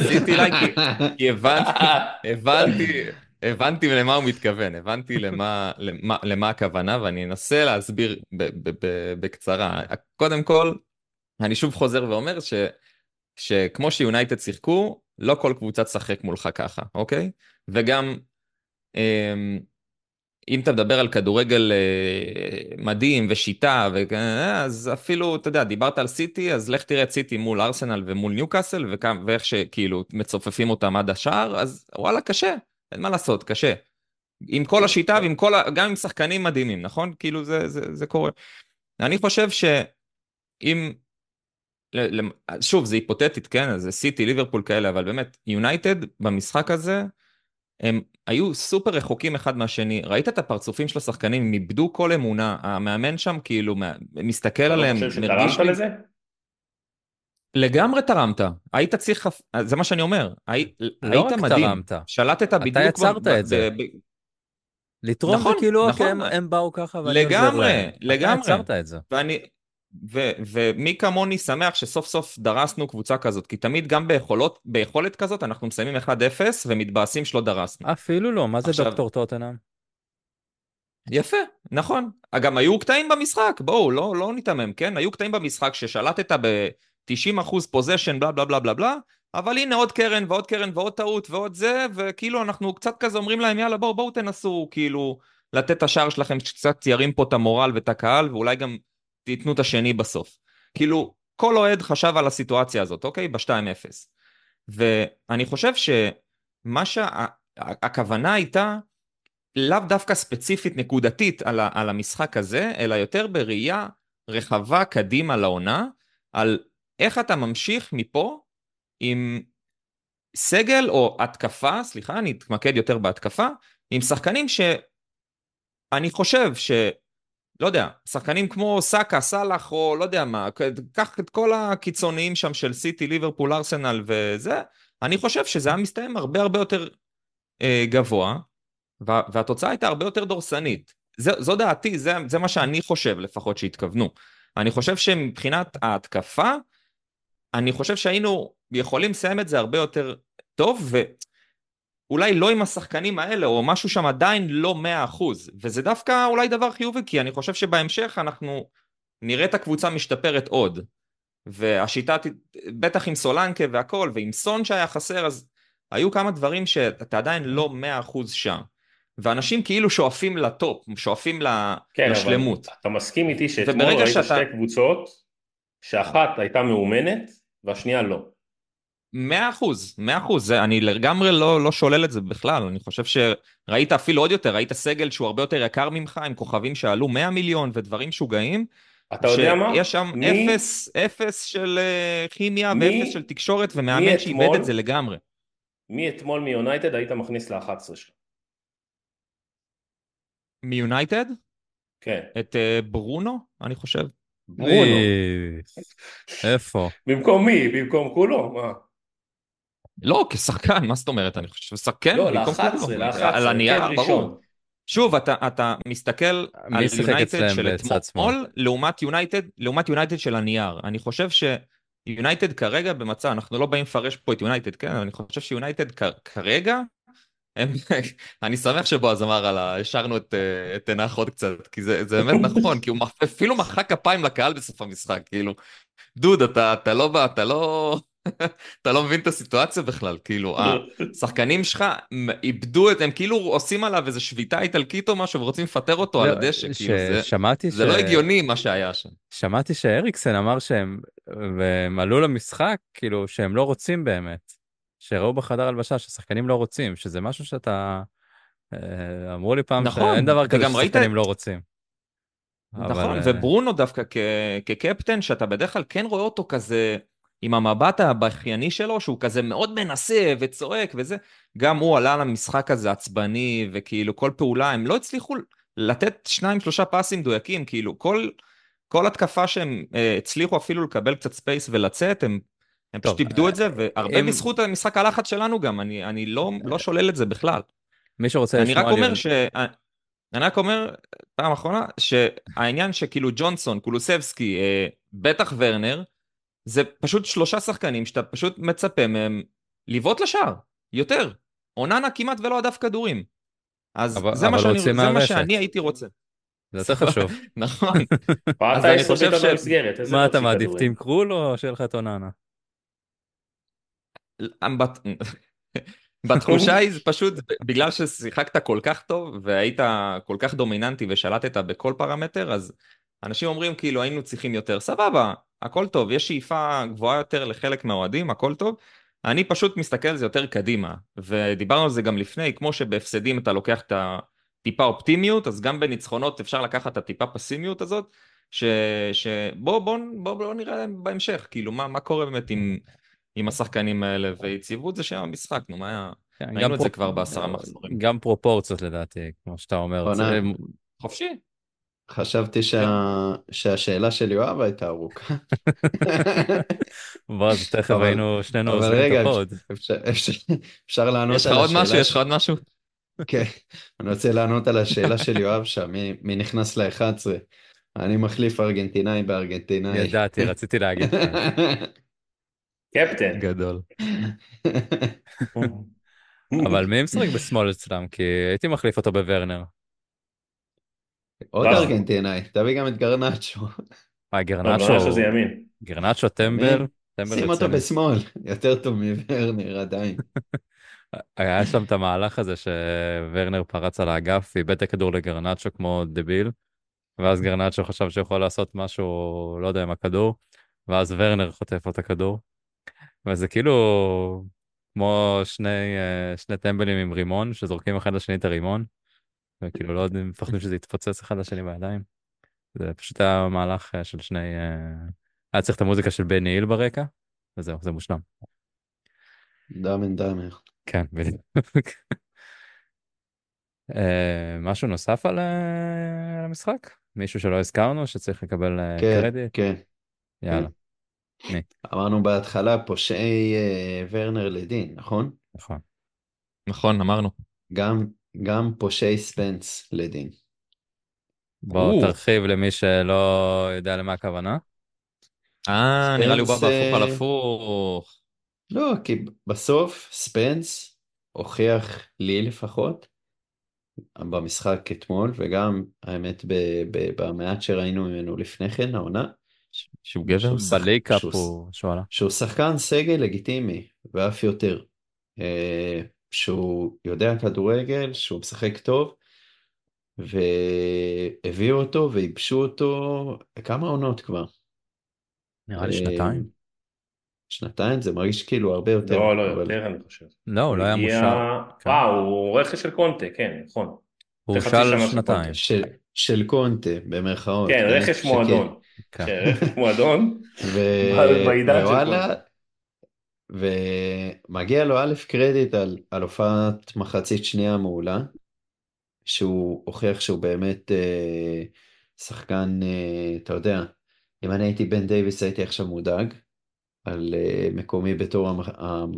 עשיתי לייק כי- כי הבנתי, הבנתי, הבנתי למה הוא מתכוון, הבנתי למה, למה, למה הכוונה ואני אנסה להסביר ב, ב, ב, בקצרה. קודם כל, אני שוב חוזר ואומר ש, שכמו שיונייטד שיחקו, לא כל קבוצה תשחק מולך ככה, אוקיי? וגם, אמ, אם אתה מדבר על כדורגל אה, מדהים ושיטה, וכ- אז אפילו, אתה יודע, דיברת על סיטי, אז לך תראה את סיטי מול ארסנל ומול ניוקאסל, וכם- ואיך שכאילו מצופפים אותם עד השער, אז וואלה, קשה, אין מה לעשות, קשה. עם כל השיטה ועם כל ה... גם עם שחקנים מדהימים, נכון? כאילו זה, זה, זה קורה. אני חושב שאם... שוב, זה היפותטית, כן? זה סיטי, ליברפול כאלה, אבל באמת, יונייטד במשחק הזה, הם היו סופר רחוקים אחד מהשני. ראית את הפרצופים של השחקנים, הם איבדו כל אמונה. המאמן שם כאילו מסתכל אתה לא עליהם, חושב מרגיש שתרמת לי... לזה? לגמרי תרמת. היית צריך... זה מה שאני אומר. הי... לא היית רק מדהים. תרמת. שלטת בדיוק... ב- יצרת את זה. לתרום נכון, זה כאילו, נכון. אוקיי, הם- הם באו ככה ואני עוזר לגמרי, להם. לגמרי. אתה יצרת את זה. ואני, ו, ומי כמוני שמח שסוף סוף דרסנו קבוצה כזאת, כי תמיד גם ביכולות, ביכולת כזאת אנחנו מסיימים 1-0 ומתבאסים שלא דרסנו. אפילו לא, מה זה עכשיו- דוקטור טוטנאם? יפה, נכון. גם היו קטעים במשחק, בואו, לא, לא ניתמם, כן? היו קטעים במשחק ששלטת ב-90% פוזיישן, בלה בלה בלה בלה בלה, אבל הנה עוד קרן ועוד קרן ועוד טעות ועוד זה, וכאילו אנחנו קצת כזה אומרים להם, יאללה, בואו, בואו תנסו, כאילו, לתת את השער שלכם שקצת ירים פה את המורל ואת הקהל, ואולי גם תיתנו את השני בסוף. כאילו, כל אוהד חשב על הסיטואציה הזאת, אוקיי? ב-2-0. ואני חושב שמה שהכוונה שה... הייתה, לאו דווקא ספציפית נקודתית על, ה, על המשחק הזה, אלא יותר בראייה רחבה קדימה לעונה, על איך אתה ממשיך מפה עם סגל או התקפה, סליחה, אני אתמקד יותר בהתקפה, עם שחקנים שאני חושב ש... לא יודע, שחקנים כמו סאקה, סאלח או לא יודע מה, קח את כל הקיצוניים שם של סיטי, ליברפול, ארסנל וזה, אני חושב שזה היה מסתיים הרבה הרבה יותר אה, גבוה, וה, והתוצאה הייתה הרבה יותר דורסנית. זה, זו דעתי, זה, זה מה שאני חושב לפחות שהתכוונו. אני חושב שמבחינת ההתקפה, אני חושב שהיינו יכולים לסיים את זה הרבה יותר טוב, ואולי לא עם השחקנים האלה, או משהו שם עדיין לא מאה אחוז, וזה דווקא אולי דבר חיובי, כי אני חושב שבהמשך אנחנו נראה את הקבוצה משתפרת עוד. והשיטה, בטח עם סולנקה והכל, ועם סון שהיה חסר, אז היו כמה דברים שאתה עדיין לא מאה אחוז שם. ואנשים כאילו שואפים לטופ, שואפים כן, לשלמות. אתה מסכים איתי שאתמול ראית שאתה... שתי קבוצות, שאחת הייתה מאומנת והשנייה לא. מאה אחוז, מאה אחוז, אני לגמרי לא, לא שולל את זה בכלל, אני חושב שראית אפילו עוד יותר, ראית סגל שהוא הרבה יותר יקר ממך, עם כוכבים שעלו 100 מיליון ודברים משוגעים. אתה יודע מה? שיש שם מי... אפס, אפס של uh, כימיה מי... ואפס של תקשורת, ומאמן שאיבד את זה לגמרי. מי אתמול מיונייטד היית מכניס ל-11 שלך? מיונייטד? כן. את uh, ברונו, אני חושב. ברונו. איפה? במקום מי? במקום קולו? מה? לא, כשחקן, מה זאת אומרת? אני חושב שחקן, לא, ל-11, ל-11, על הנייר, כן, ברור. שוב, אתה, אתה מסתכל על יונייטד של אתמול, לעומת יונייטד, לעומת יונייטד של הנייר. אני חושב שיונייטד כרגע במצב, אנחנו לא באים לפרש פה את יונייטד, כן? אני חושב שיונייטד כרגע הם, [LAUGHS] אני שמח שבועז אמר על ה... השארנו את, אה, את תנח עוד קצת, כי זה, זה באמת [LAUGHS] נכון, כי הוא אפילו מחא כפיים לקהל בסוף המשחק, כאילו, דוד, אתה, אתה לא בא, אתה לא... אתה לא מבין את הסיטואציה בכלל, כאילו, השחקנים שלך איבדו את, הם כאילו עושים עליו איזה שביתה איטלקית או משהו ורוצים לפטר אותו על לא, הדשא, כאילו, זה, זה לא הגיוני מה שהיה שם. שמעתי שאריקסן אמר שהם, והם עלו למשחק, כאילו, שהם לא רוצים באמת. שראו בחדר הלבשה ששחקנים לא רוצים, שזה משהו שאתה... אה, אמרו לי פעם נכון, שאין דבר כזה ששחקנים את... לא רוצים. נכון, אבל... אה, וברונו דווקא כ... כקפטן, שאתה בדרך כלל כן רואה אותו כזה עם המבט הבכייני שלו, שהוא כזה מאוד מנסה וצועק וזה, גם הוא עלה למשחק הזה עצבני, וכאילו כל פעולה, הם לא הצליחו לתת שניים שלושה פאסים מדויקים, כאילו כל, כל התקפה שהם uh, הצליחו אפילו לקבל קצת space ולצאת, הם הם פשוט איבדו את זה, והרבה אם... בזכות המשחק הלחץ שלנו גם, אני, אני לא, לא שולל את זה בכלל. מי שרוצה לשמוע. אני רק אומר ש... אני רק אומר, פעם אחרונה, שהעניין שכאילו ג'ונסון, קולוסבסקי, אה, בטח ורנר, זה פשוט שלושה שחקנים שאתה פשוט מצפה מהם לבעוט לשער, יותר. אוננה כמעט ולא הדף כדורים. אז אבל, זה, אבל מה, שאני, זה מה שאני הייתי רוצה. זה יותר חשוב. [LAUGHS] נכון. [LAUGHS] אז אני חושב ש... מה אתה מעדיף, טים קרול או שיהיה לך את אוננה? [LAUGHS] בתחושה היא זה פשוט בגלל ששיחקת כל כך טוב והיית כל כך דומיננטי ושלטת בכל פרמטר אז אנשים אומרים כאילו היינו צריכים יותר סבבה הכל טוב יש שאיפה גבוהה יותר לחלק מהאוהדים הכל טוב אני פשוט מסתכל על זה יותר קדימה ודיברנו על זה גם לפני כמו שבהפסדים אתה לוקח את הטיפה אופטימיות אז גם בניצחונות אפשר לקחת את הטיפה פסימיות הזאת שבוא בוא, בוא, בוא נראה בהמשך כאילו מה, מה קורה באמת עם עם השחקנים האלה, ויציבות זה שם המשחק, נו מה היה... כן, ראינו את זה כבר בעשרה מחזורים. גם פרופורציות לדעתי, כמו שאתה אומר. זה... חופשי. חשבתי שה... שהשאלה של יואב הייתה ארוכה. [LAUGHS] בועז, תכף היינו שנינו עושים את הפוד. אפשר לענות על השאלה... יש לך עוד משהו? יש לך עוד משהו? כן, אני רוצה לענות על השאלה של יואב שם, מי נכנס ל-11? אני מחליף ארגנטינאי בארגנטינאי. ידעתי, רציתי להגיד לך. [LAUGHS] קפטן. גדול. [LAUGHS] אבל מי משחק בשמאל אצלם? כי הייתי מחליף אותו בוורנר. עוד. ארגנטינאי, תביא גם את גרנצ'ו. אה, גרנצ'ו, גרנצ'ו זה ימין. גרנצ'ו טמבל, שים אותו. בשמאל, יותר טוב מוורנר עדיין. [LAUGHS] היה שם את המהלך הזה שוורנר פרץ על האגף, איבד את הכדור לגרנצ'ו כמו דביל, ואז גרנצ'ו חשב שהוא יכול לעשות משהו, לא יודע, עם הכדור, ואז ורנר חוטף לו את הכדור. וזה כאילו כמו שני, אה, שני טמבלים עם רימון, שזורקים אחד לשני את הרימון, וכאילו לא יודעים, מפחדים שזה יתפוצץ אחד לשני בידיים. זה פשוט היה מהלך אה, של שני... אה, היה צריך את המוזיקה של בני היל ברקע, וזהו, זה מושלם. דאמן דאמר. כן, בדיוק. אה, משהו נוסף על על המשחק? מישהו שלא הזכרנו שצריך לקבל כן, קרדיט? כן. יאללה, אמרנו בהתחלה פושעי ורנר לדין, נכון? נכון. נכון, אמרנו. גם, גם פושעי ספנס לדין. בוא או. תרחיב למי שלא יודע למה הכוונה. אה, נראה לי הוא בא ספנס, בהפוך על אה, הפוך. לא, כי בסוף ספנס הוכיח לי לפחות במשחק אתמול, וגם האמת ב- ב- במעט שראינו ממנו לפני כן, העונה, שהוא גבר? בלייקאפ הוא שואלה. שהוא שחקן סגל לגיטימי, ואף יותר. שהוא יודע כדורגל, שהוא משחק טוב, והביאו אותו וייבשו אותו כמה עונות כבר. נראה לי אה, שנתיים. שנתיים? זה מרגיש כאילו הרבה יותר. לא, לא, אבל- יותר אני חושב. לא, הוא לא היה מושל. כן. אה, הוא רכש של קונטה, כן, נכון. הוא הושל שנתיים. של, של קונטה, במרכאות. כן, רכש שכן. מועדון. כן. כן, רכש מועדון. [LAUGHS] ווואלה. ומגיע לו א' קרדיט על, על הופעת מחצית שנייה מעולה, שהוא הוכיח שהוא באמת אה, שחקן, אה, אתה יודע, אם אני הייתי בן דייוויס הייתי עכשיו מודאג על אה, מקומי בתור המ, המ,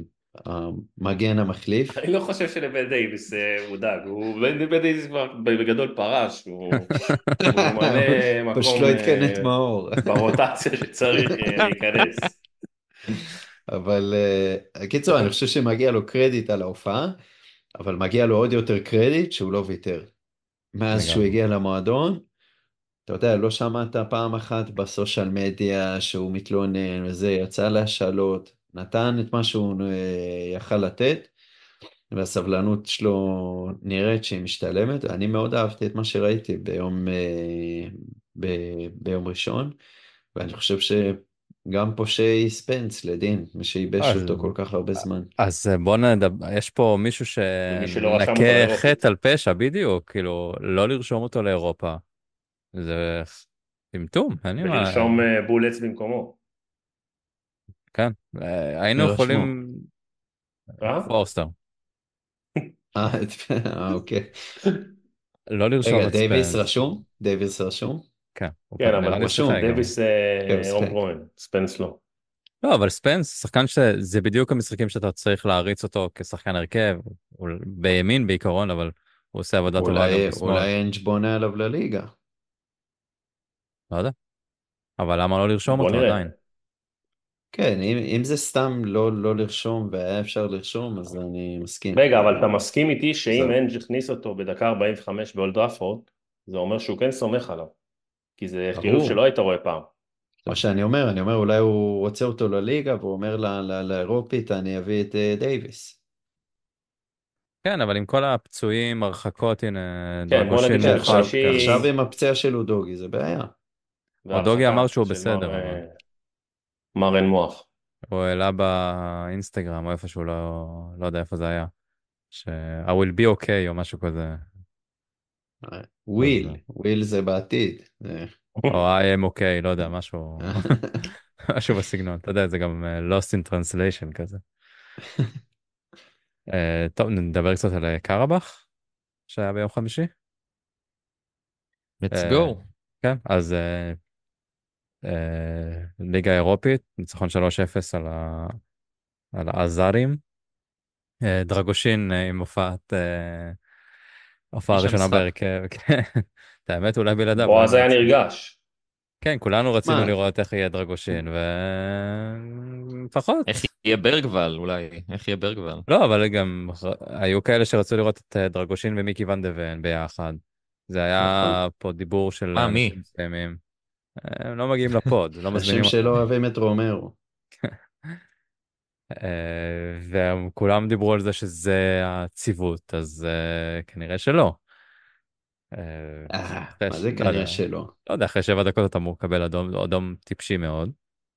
המגן המחליף. אני לא חושב שלבן דייוויס אה, מודאג, הוא בן דייוויס כבר בגדול פרש, הוא ממלא מקום [LAUGHS] פשוט לא את אה, מאור. ברוטציה שצריך אה, להיכנס. [LAUGHS] אבל uh, קיצור, אני חושב שמגיע לו קרדיט על ההופעה, אבל מגיע לו עוד יותר קרדיט שהוא לא ויתר. מאז שהוא. הגיע למועדון, אתה יודע, לא שמעת פעם אחת בסושיאל מדיה שהוא מתלונן וזה, יצא להשאלות, נתן את מה שהוא אה, יכל לתת, והסבלנות שלו נראית שהיא משתלמת. אני מאוד אהבתי את מה שראיתי ביום, אה, ב, ביום ראשון, ואני חושב שגם פושעי ספנס לדין, מי שייבש אותו כל כך הרבה זמן. אז אה, בוא נדבר, יש פה מישהו שנקה. חטא על פשע, בדיוק, כאילו, לא לרשום אותו לאירופה. זה טמטום, אין לי מה... ולרשום אה, בול עץ במקומו. כן, אה, היינו מי יכולים... אה? פורסטר. אה, אה, אוקיי. לא לרשום רגע, את דייוויס ספנס. רשום? דייוויס רשום? כן, כן, אבל רשום. דייוויס אה, כן. כהן, ספנס לא. לא, אבל ספנס, שחקן שזה בדיוק המשחקים שאתה צריך להריץ אותו כשחקן הרכב, הוא בימין בעיקרון, אבל הוא עושה עבודה טובה גם אולי, בשמאל. אולי אנג' בונה עליו לליגה. לא יודע. אבל למה לא לרשום אותו נראה. עדיין? כן, אם, אם זה סתם לא, לא לרשום והיה אפשר לרשום, אז אני מסכים. רגע, אבל אתה מסכים איתי שאם זהו. אנג' הכניס אותו בדקה 45 באולד ראפורד, זה אומר שהוא כן סומך עליו. כי זה. חיוב שלא היית רואה פעם. מה שאני אומר, אני אומר אולי הוא רוצה אותו לליגה והוא אומר לאירופית אני אביא את אה, דייוויס. כן, אבל עם כל הפצועים, הרחקות, הנה, כן, בוא נגיד עכשיו, עם הפציעה של אודוגי זה בעיה. דוגי והרחקה אמר שהוא בסדר, מר, אבל. אה, מר אין מוח. הוא העלה באינסטגרם או איפשהו, לא, לא יודע איפה זה היה. ש- I will be okay או משהו כזה. וויל, וויל זה בעתיד. אה, או I am okay, לא יודע, משהו, [LAUGHS] משהו בסגנון. אתה יודע, זה גם אה, lost in translation כזה. [LAUGHS] אה, טוב, נדבר קצת על קרבאח, שהיה ביום חמישי. let's go. כן, אז ליגה אירופית, ניצחון 3-0 על, ה, על האזרים. אה, דרגושין עם הופעת, אה, הופעה ראשונה. בהרכב, כן. [LAUGHS] את האמת אולי בלעדיו. בועז היה. נרגש. כן, כולנו רצינו מה? לראות איך יהיה דרגושין, ולפחות. איך יהיה ברגוול אולי, איך יהיה ברגוול. לא, אבל גם היו כאלה שרצו לראות את אה, דרגושין ומיקי ואן ון ביחד. זה היה נכון. פה דיבור של אה, מי? מסוימים. הם לא מגיעים לפוד, לא מזמינים אנשים. שלא אוהבים את רומרו. אה, והם כולם דיברו על זה שזה הציוות, אז אה, כנראה שלא. אה, מה זה לא כנראה. שלא. לא יודע, אחרי שבע דקות אתה אמור לקבל אדום, אדום טיפשי מאוד.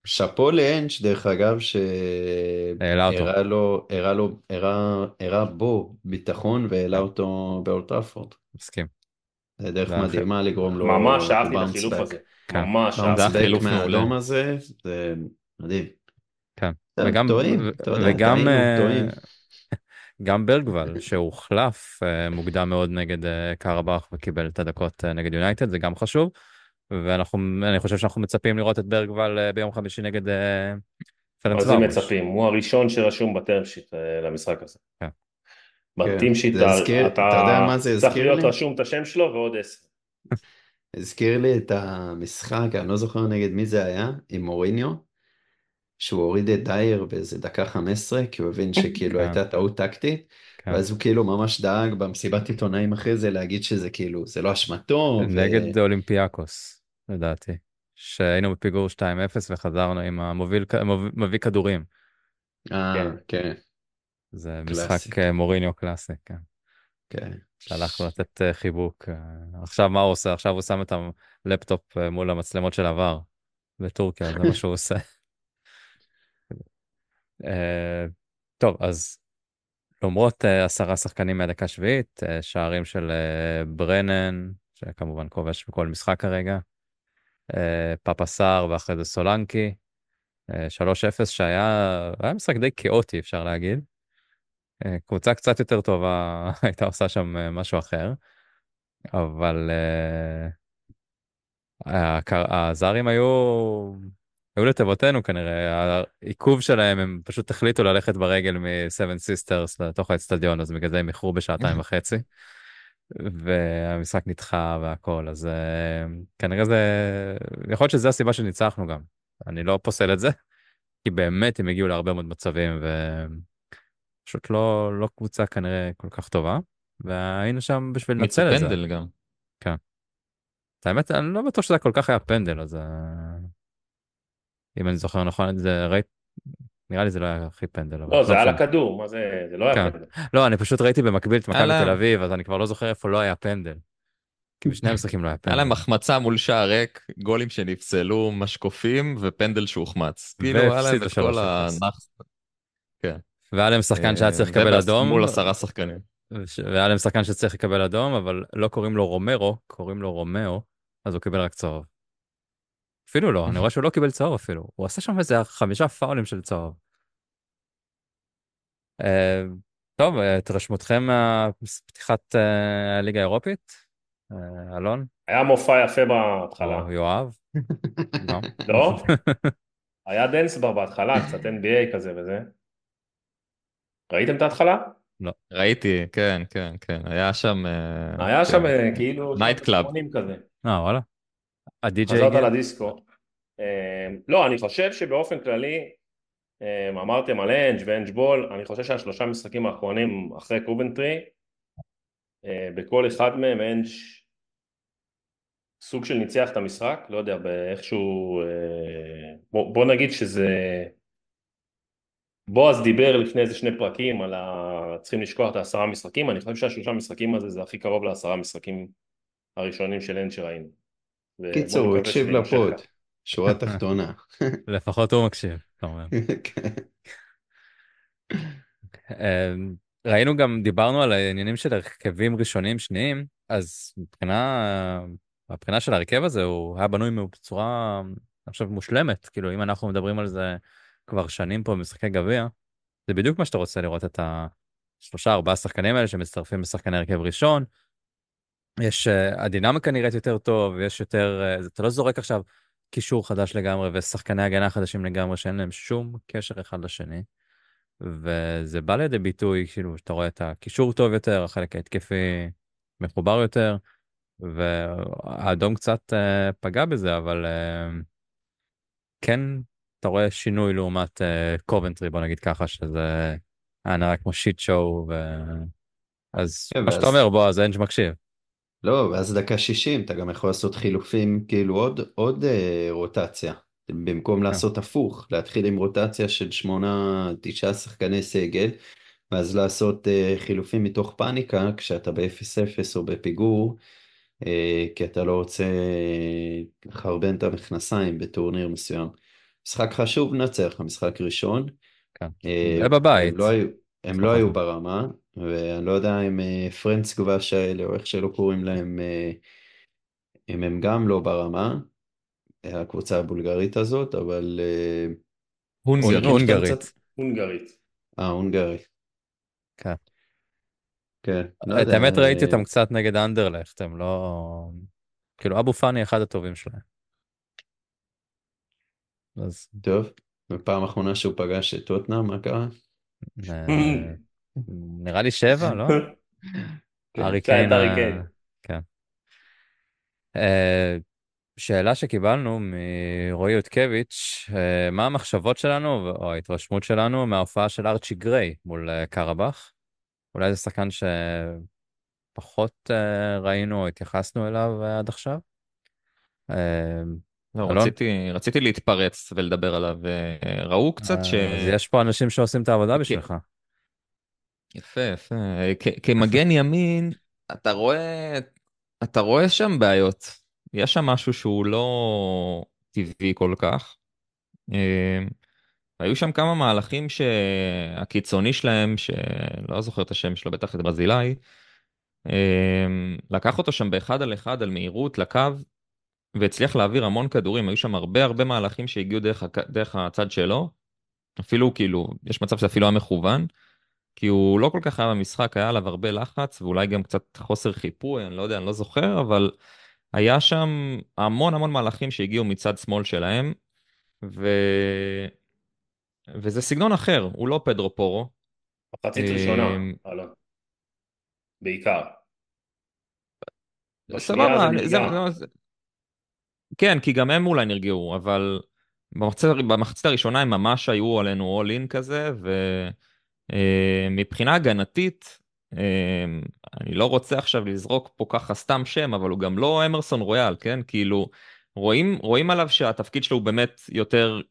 שאפו לאנץ', דרך אגב. שהראה לו, הראה לו, הראה, הראה בו ביטחון והעלה כן. אותו באולטראפורד. מסכים. זה דרך מדהימה לגרום לו ממש אהבתי את החילוף. הזה. כן. ממש זה אהבתי. מעולה. מהאדום הזה, זה מדהים. כן. וגם, טועים, וגם, אה. [LAUGHS] גם ברגוול, שהוחלף אה, מוקדם מאוד נגד אה, קרבאח וקיבל את הדקות נגד יונייטד, זה גם חשוב. ואנחנו, אני חושב שאנחנו מצפים לראות את ברגוול ביום חמישי נגד מה זה ורמוש. מצפים? הוא הראשון שרשום בטרם שיט אה, למשחק הזה. כן. בטים שיט זה הזכיר- אתה אתה יודע מה זה צריך הזכיר להיות לי? רשום את השם שלו ועוד עשר. [LAUGHS] הזכיר לי את המשחק, אני לא זוכר נגד מי זה היה, עם מוריניו, שהוא הוריד את דייר באיזה דקה 15, כי הוא הבין שכאילו כן. הייתה טעות טקטית, כן. ואז הוא כאילו ממש דאג במסיבת עיתונאים אחרי זה להגיד שזה כאילו, זה לא אשמתו, ו- נגד אולימפיאקוס, לדעתי. שהיינו בפיגור 2-0 וחזרנו עם המוביל, מוב- מביא כדורים. אה, כן. כן, זה. משחק אה, מוריניו קלאסי, כן. כן. שהלך לתת אה, חיבוק. אה, עכשיו מה הוא עושה? עכשיו הוא שם את הלפטופ מול המצלמות של עבר בטורקיה, זה מה שהוא [LAUGHS] עושה. אה, טוב, אז למרות אה, עשרה שחקנים מהדקה שביעית, אה, שערים של ברנן, שכמובן כובש בכל משחק כרגע, פאפה סער ואחרי זה סולנקי, אה, 3-0 שהיה היה משחק די כאוטי אפשר להגיד. קבוצה קצת יותר טובה [LAUGHS] הייתה עושה שם משהו אחר, אבל הזרים היו, היו לטובתנו כנראה, העיכוב שלהם הם פשוט החליטו ללכת ברגל מ-7 Sisters לתוך האצטדיון, אז בגלל זה הם איחרו בשעתיים וחצי. והמשחק נדחה והכל, אז אה, כנראה זה, יכול להיות שזו הסיבה שניצחנו גם. אני לא פוסל את זה, כי באמת הם הגיעו להרבה מאוד מצבים, ופשוט לא, לא קבוצה כנראה כל כך טובה, והיינו שם בשביל לנצל את זה. פנדל גם. את האמת, אני לא בטוח שזה כל כך היה פנדל, אז אה, אם אני זוכר נכון, זה ראיתי, נראה לי זה לא היה הכי פנדל. לא, זה על משנה. הכדור, מה זה, זה לא היה כן. פנדל. לא, אני פשוט ראיתי במקביל את מכבי תל אביב, אז אני כבר לא זוכר איפה לא היה פנדל. כי בשני [LAUGHS] המשחקים לא היה פנדל. היה להם החמצה מול שער ריק, גולים שנפסלו, משקופים ופנדל שהוחמץ. כאילו היה להם והפסידו את כל 3-0. הנאחס. והיה להם שחקן שהיה צריך לקבל אדום, מול עשרה שחקנים. והיה להם שחקן שצריך לקבל אדום, אבל לא קוראים לו רומרו, קוראים לו רומאו, אז הוא קיבל רק צהוב. אפילו לא, אני רואה שהוא לא קיבל צהוב אפילו. הוא עשה שם איזה חמישה פאולים של צהוב. אה, טוב, אה, התרשמותכם מפתיחת אה, הליגה האירופית? אה, אלון? היה מופע יפה בהתחלה. יואב? לא? [LAUGHS] לא? היה dance bar בהתחלה, קצת NBA כזה וזה. ראיתם את ההתחלה? ראיתי, כן, כן, כן. היה שם... אה, היה כן. שם אה, כאילו... night club. ה-80 כזה. אה, וואלה. הדי-ג'יי חזרת הגיע? לדיסקו. אה, לא, אני חושב שבאופן כללי, אה, אמרתם על אנג' ואנג'בול, אני חושב שהשלושה משחקים האחרונים אחרי קובנטרי, אה, בכל אחד מהם אנג' סוג של ניצח את המשחק, לא יודע, באיכשהו, אה, בוא, בוא נגיד שזה, בועז דיבר לפני איזה שני פרקים על ה... צריכים לשכוח את העשרה משחקים, אני חושב שהשלושה משחקים הזה זה הכי קרוב לעשרה משחקים הראשונים של אנג' שראינו. קיצור, הוא הקשיב לפוד. שורה תחתונה. [LAUGHS] לפחות הוא מקשיב, אתה אומר. [LAUGHS] כן. ראינו גם, דיברנו על העניינים של הרכבים ראשונים שניים, אז מבחינה, מבחינה של ההרכב הזה הוא היה בנוי בצורה, אני חושב, מושלמת. כאילו, אם אנחנו מדברים על זה כבר שנים פה במשחקי גביע, זה בדיוק מה שאתה רוצה לראות את השלושה, ארבעה שחקנים האלה שמצטרפים לשחקני הרכב ראשון. יש, אה, הדינמיקה נראית יותר טוב, יש יותר, אה, אתה לא זורק עכשיו קישור חדש לגמרי ושחקני הגנה חדשים לגמרי שאין להם שום קשר אחד לשני. וזה בא לידי ביטוי, כאילו, שאתה רואה את הקישור טוב יותר, החלק ההתקפי מחובר יותר, והאדום קצת uh, פגע בזה, אבל uh, כן, אתה רואה שינוי לעומת uh, קובנטרי, בוא נגיד ככה, שזה היה נראה כמו שיט שואו, ו... אז כן, מה שאתה אומר, בועז, אנג' מקשיב. לא, ואז דקה 60 אתה גם יכול לעשות חילופים, כאילו עוד, עוד אה, רוטציה. במקום כן. לעשות הפוך, להתחיל עם רוטציה של שמונה, תשעה שחקני סגל, ואז לעשות אה, חילופים מתוך פאניקה כשאתה ב-0-0 או בפיגור, אה, כי אתה לא רוצה אה, לחרבן את המכנסיים בטורניר מסוים. משחק חשוב לנצח, המשחק ראשון. כן. אה, ובבית. הם לא היו, הם לא. היו ברמה, ואני לא יודע אם אה, פרנץ גבש האלה, או איך שלא קוראים להם, אה, אם הם גם לא ברמה, הקבוצה הבולגרית הזאת, אבל... אה, הונגרית. הונגרית. הונגרית. אה, הונגרי. כן. כן, לא את. האמת ראיתי אותם קצת נגד אנדרלכט, הם לא... כאילו אבו פאני אחד הטובים שלהם. אז טוב, בפעם האחרונה שהוא פגש את טוטנאם, מה קרה? אה, [LAUGHS] נראה לי שבע, לא? [LAUGHS] כן. הארי שהיה קיין. את הארי ה- קיין. כן. אה, שאלה שקיבלנו מרועי יודקביץ', אה, מה המחשבות שלנו או ההתרשמות שלנו מההופעה של ארצ'י גריי מול אה, קרבאח? אולי זה שחקן שפחות ראינו או התייחסנו אליו עד עכשיו? לא, אלון? רציתי, רציתי להתפרץ ולדבר עליו, אה, ראו קצת ש... אה, אז יש פה אנשים שעושים את העבודה כן. בשבילך. יפה, יפה. כמגן ימין, אתה רואה, אתה רואה שם בעיות. יש שם משהו שהוא לא טבעי כל כך. אה, היו שם כמה מהלכים שהקיצוני שלהם, שלא זוכר את השם שלו, בטח זה ברזילאי, לקח אותו שם באחד על אחד על מהירות לקו, והצליח להעביר המון כדורים. היו שם הרבה הרבה מהלכים שהגיעו דרך, הק- דרך הצד שלו. אפילו כאילו, יש מצב שזה אפילו היה מכוון. כי הוא לא כל כך היה במשחק, היה עליו הרבה לחץ ואולי גם קצת חוסר חיפוי, אני לא יודע, אני לא זוכר, אבל היה שם המון המון מהלכים שהגיעו מצד שמאל שלהם, ו... וזה סגנון אחר, הוא לא פדרו פורו. מחצית אה, ראשונה, אלון. בעיקר. סבבה. זה, זה... כן, כי גם הם אולי נרגעו, אבל במחצית, במחצית הראשונה הם ממש היו עלינו all in כזה, ומבחינה הגנתית, אה, אני לא רוצה עכשיו לזרוק פה ככה סתם שם, אבל הוא גם לא אמרסון רויאל, כן? כאילו, רואים, רואים עליו שהתפקיד שלו הוא באמת יותר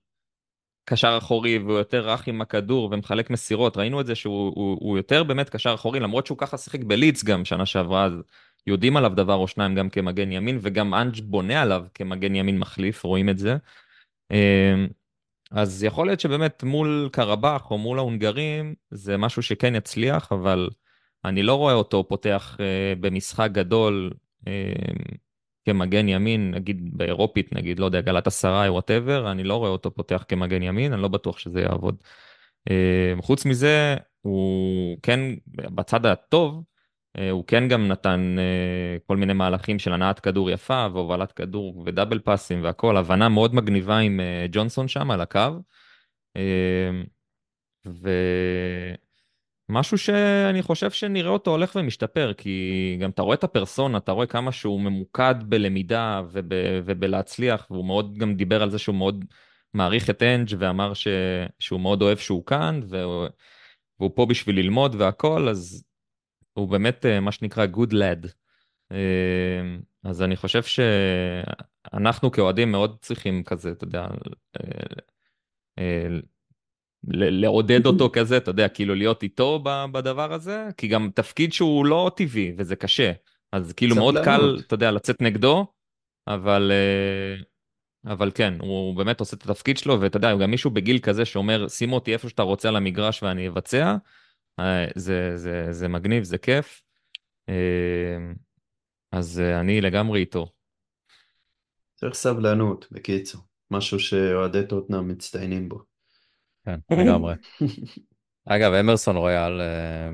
קשר אחורי והוא יותר רך עם הכדור ומחלק מסירות, ראינו את זה שהוא הוא, הוא יותר באמת קשר אחורי, למרות שהוא ככה שיחק בלידס גם שנה שעברה, אז יודעים עליו דבר או שניים גם כמגן ימין, וגם אנג' בונה עליו כמגן ימין מחליף, רואים את זה. אה, אז יכול להיות שבאמת מול קרבאח או מול ההונגרים זה משהו שכן יצליח, אבל אני לא רואה אותו פותח אה, במשחק גדול אה, כמגן ימין, נגיד באירופית, נגיד, לא יודע, גלת עשרה, whatever, אני לא רואה אותו פותח כמגן ימין, אני לא בטוח שזה יעבוד. אה, חוץ מזה, הוא כן, בצד הטוב, הוא כן גם נתן אה, כל מיני מהלכים של הנעת כדור יפה והובלת כדור ודאבל פאסים והכל, הבנה מאוד מגניבה עם אה, ג'ונסון שם על הקו. אה, ומשהו שאני חושב שנראה אותו הולך ומשתפר, כי גם אתה רואה את הפרסונה, אתה רואה כמה שהוא ממוקד בלמידה וב, ובלהצליח, והוא מאוד גם דיבר על זה שהוא מאוד מעריך את אנג' ואמר ש, שהוא מאוד אוהב שהוא כאן, והוא, והוא פה בשביל ללמוד והכל, אז הוא באמת אה, מה שנקרא good lad. אה, אז אני חושב שאנחנו כאוהדים מאוד צריכים כזה, אתה יודע, אה, לעודד אותו [LAUGHS] כזה, אתה יודע, כאילו להיות איתו בדבר הזה, כי גם תפקיד שהוא לא טבעי וזה קשה, אז כאילו מאוד קל, סבלנות. אתה יודע, לצאת נגדו, אבל, אבל כן, הוא באמת עושה את התפקיד שלו, ואתה יודע, גם מישהו בגיל כזה שאומר, שים אותי איפה שאתה רוצה על המגרש ואני אבצע, זה, זה, זה מגניב, זה כיף. אה, אז אה, אני לגמרי איתו. צריך סבלנות, בקיצור. משהו שאוהדי טוטנאם מצטיינים בו. כן, לגמרי. אגב, אמרסון רויאל אה,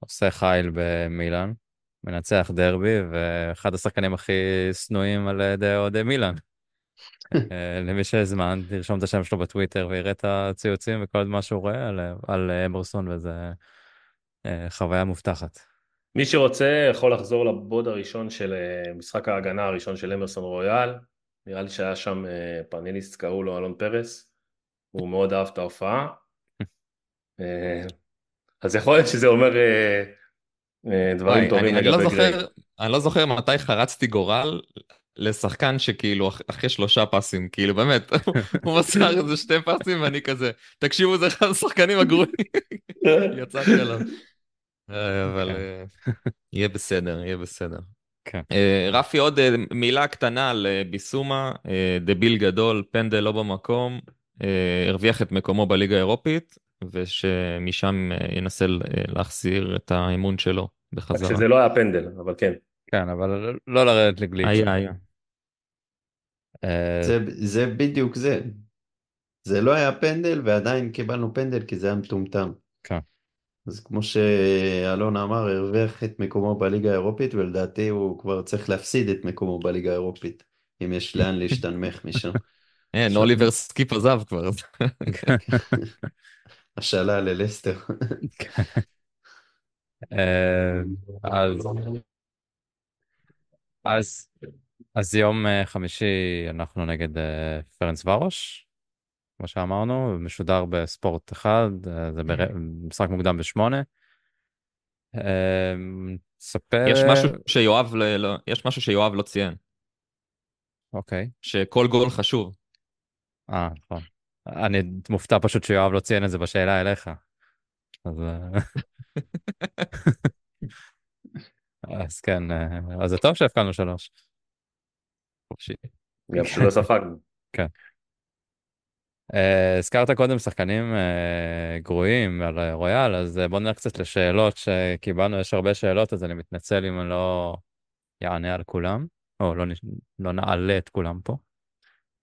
עושה חייל במילאן, מנצח דרבי, ואחד השחקנים הכי שנואים על ידי אוהדי מילאן. אה, למי שהזמן, תרשום את השם שלו בטוויטר ויראה את הציוצים וכל מה שהוא רואה על, על אמרסון, וזה אה, חוויה מובטחת. מי שרוצה יכול לחזור לבוד הראשון של אה, משחק ההגנה הראשון של אמרסון רויאל. נראה לי שהיה שם אה, פאנליסט, קראו לו אלון פרס. הוא מאוד אהב את ההופעה. אה, אז יכול להיות שזה אומר אה, אה, דברים טובים לא לגבי גריי. זוכר, אני לא זוכר מתי חרצתי גורל לשחקן שכאילו אח- אחרי שלושה פסים, כאילו באמת, הוא מסר איזה שתי פסים ואני כזה, תקשיבו זה אחד השחקנים הגרועים, [LAUGHS] יצאתי עליו. אה, אבל כן. אה, יהיה בסדר, יהיה בסדר. כן. אה, רפי, עוד מילה קטנה על ביסומה, דביל גדול, פנדל לא במקום, הרוויח את מקומו בליגה האירופית, ושמשם ינסה להחזיר את האמון שלו רק בחזרה. שזה לא היה פנדל, אבל כן. כן, אבל לא לרדת לגליץ'. היה, היה. זה, זה בדיוק זה. זה לא היה פנדל ועדיין קיבלנו פנדל כי זה היה מטומטם. כן. אז כמו שאלון אמר, הרוויח את מקומו בליגה האירופית ולדעתי הוא כבר צריך להפסיד את מקומו בליגה האירופית, אם יש לאן [LAUGHS] להשתנמך משם. אין, עכשיו- אוליבר סקיפ עזב כבר. [LAUGHS] השאלה ללסטר. [LAUGHS] אה, אז אז אז יום אה, חמישי אנחנו נגד אה, פרנצווארוש, כמו שאמרנו, משודר בספורט אחד, אה, זה בר- משחק מוקדם בשמונה. אה, ספר... יש משהו שיואב ל- לא, יש משהו שיואב לא ציין, אוקיי. שכל גול חשוב. אה, נכון. אני מופתע פשוט שיואב לא ציין את זה בשאלה אליך. אז, אה, [LAUGHS] אז כן, אה, אז זה טוב שהפקענו שלוש. גם שלא ספגנו. אה, הזכרת קודם שחקנים אה, גרועים על אה, רויאל, אז אה, בוא נלך קצת לשאלות שקיבלנו, יש הרבה שאלות, אז אני מתנצל אם אני לא אענה על כולם, או לא, לא נעלה את כולם פה,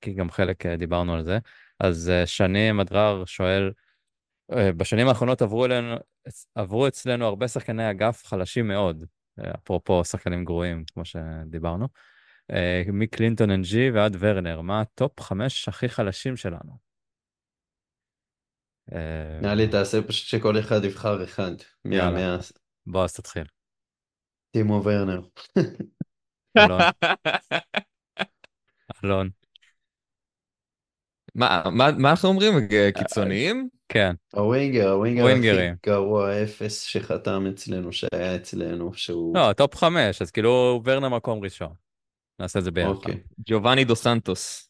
כי גם חלק אה, דיברנו על זה. אז אה, שני מדרר שואל, אה, בשנים האחרונות עברו אלינו, עברו אצלנו הרבה שחקני אגף חלשים מאוד, אה, אפרופו שחקנים גרועים, כמו שדיברנו. אה, מקלינטון אנג'י ועד ורנר, מה הטופ חמש הכי חלשים שלנו? אה, נראה לי תעשה פשוט שכל אחד יבחר אחד. יאללה. בוא, אז תתחיל. טימו ורנר. אלון, [LAUGHS] אלון, מה, מה, מה אנחנו אומרים? קיצוניים? כן, הווינגר, הווינגר. הכי גרוע אפס שחתם אצלנו, שהיה אצלנו, שהוא... לא, טופ חמש, אז כאילו ורנר מקום ראשון. נעשה את זה ביחד. אוקיי. ג'ובאני דו סנטוס.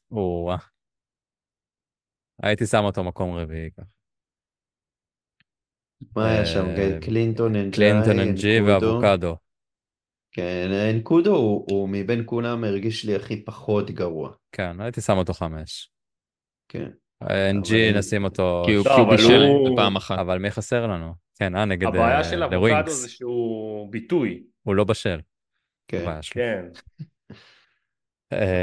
הייתי שם אותו מקום רביעי. ככה. מה היה שם? אה, קלינטון, אנג'י, קלינטון אנג'י אנקודו. ואבוקדו. כן, אנקודו הוא, הוא מבין כולם הרגיש לי הכי פחות גרוע. כן, הייתי שם אותו חמש. כן. אנג'י אבל- נשים אותו, כי הוא בישל הוא- בפעם אחת. אבל מי חסר לנו? כן, אה, נגד הבעיה אה, של לווינקס. אבוקדו זה שהוא ביטוי. הוא לא בשל. כן. הבעיה שלו. כן.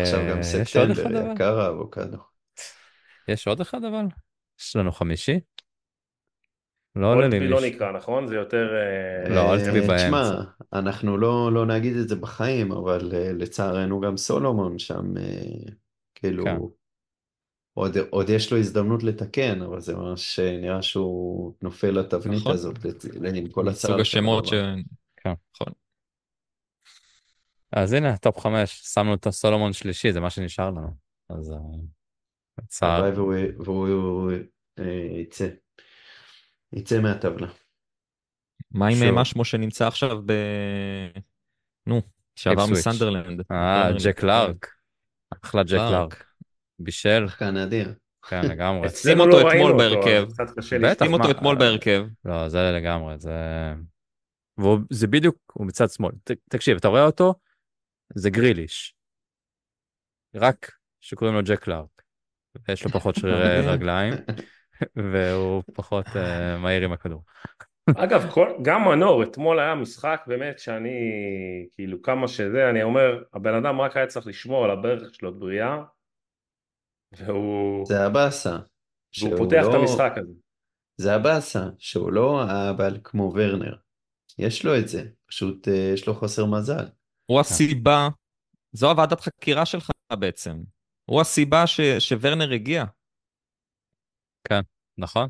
עכשיו גם אה, יש עוד אחד ספטמבר? יקר האבוקדו. יש עוד אחד אבל? יש לנו חמישי? לא עולה לי אולטבי לא מישהו. נקרא, נכון? זה יותר... אה, לא, אל אה, תביא באמצע. תשמע, אנחנו לא, לא נגיד את זה בחיים, אבל אה, לצערנו גם סולומון שם, כאילו, כן. עוד, עוד יש לו הזדמנות לתקן, אבל זה ממש אה, נראה שהוא נופל לתבנית נכון. הזאת, עם כל הצער סוג השמות ש... כן. נכון. אז הנה, טופ חמש, שמנו את הסולומון שלישי, זה מה שנשאר לנו. אז צער. הלוואי והוא, יצא, יצא מהטבלה. מה עם שוב. אה, מה שמו שנמצא עכשיו ב... נו, שעבר. מסנדרלנד. אה, פרמייר ג'ק ליג. קלארק. אחלה ג'ק קלארק. בישל, שחקן אדיר. כן, לגמרי. אצלנו [LAUGHS] שים אותו לא אתמול ראינו אותו, בהרכב. בטח. שים אותו מה- אתמול בהרכב. לא, זה לגמרי, זה... וזה בדיוק, הוא מצד שמאל. תקשיב, אתה רואה אותו? זה גריליש. רק שקוראים לו ג'ק קלארק. יש לו פחות שרירי. [LAUGHS] רגליים, והוא פחות uh, מהיר עם הכדור. אגב, כל, גם מנור, אתמול היה משחק באמת שאני, כאילו כמה שזה, אני אומר, הבן אדם רק היה צריך לשמור על הברך שלו בריאה, והוא, זה הבאסה. והוא פותח את לא- המשחק הזה. זה הבאסה, שהוא לא האבל כמו ורנר. יש לו את זה, פשוט אה, יש לו חוסר מזל. הוא הסיבה, זו הוועדת חקירה שלך בעצם. הוא הסיבה ש... שוורנר הגיע. נכון?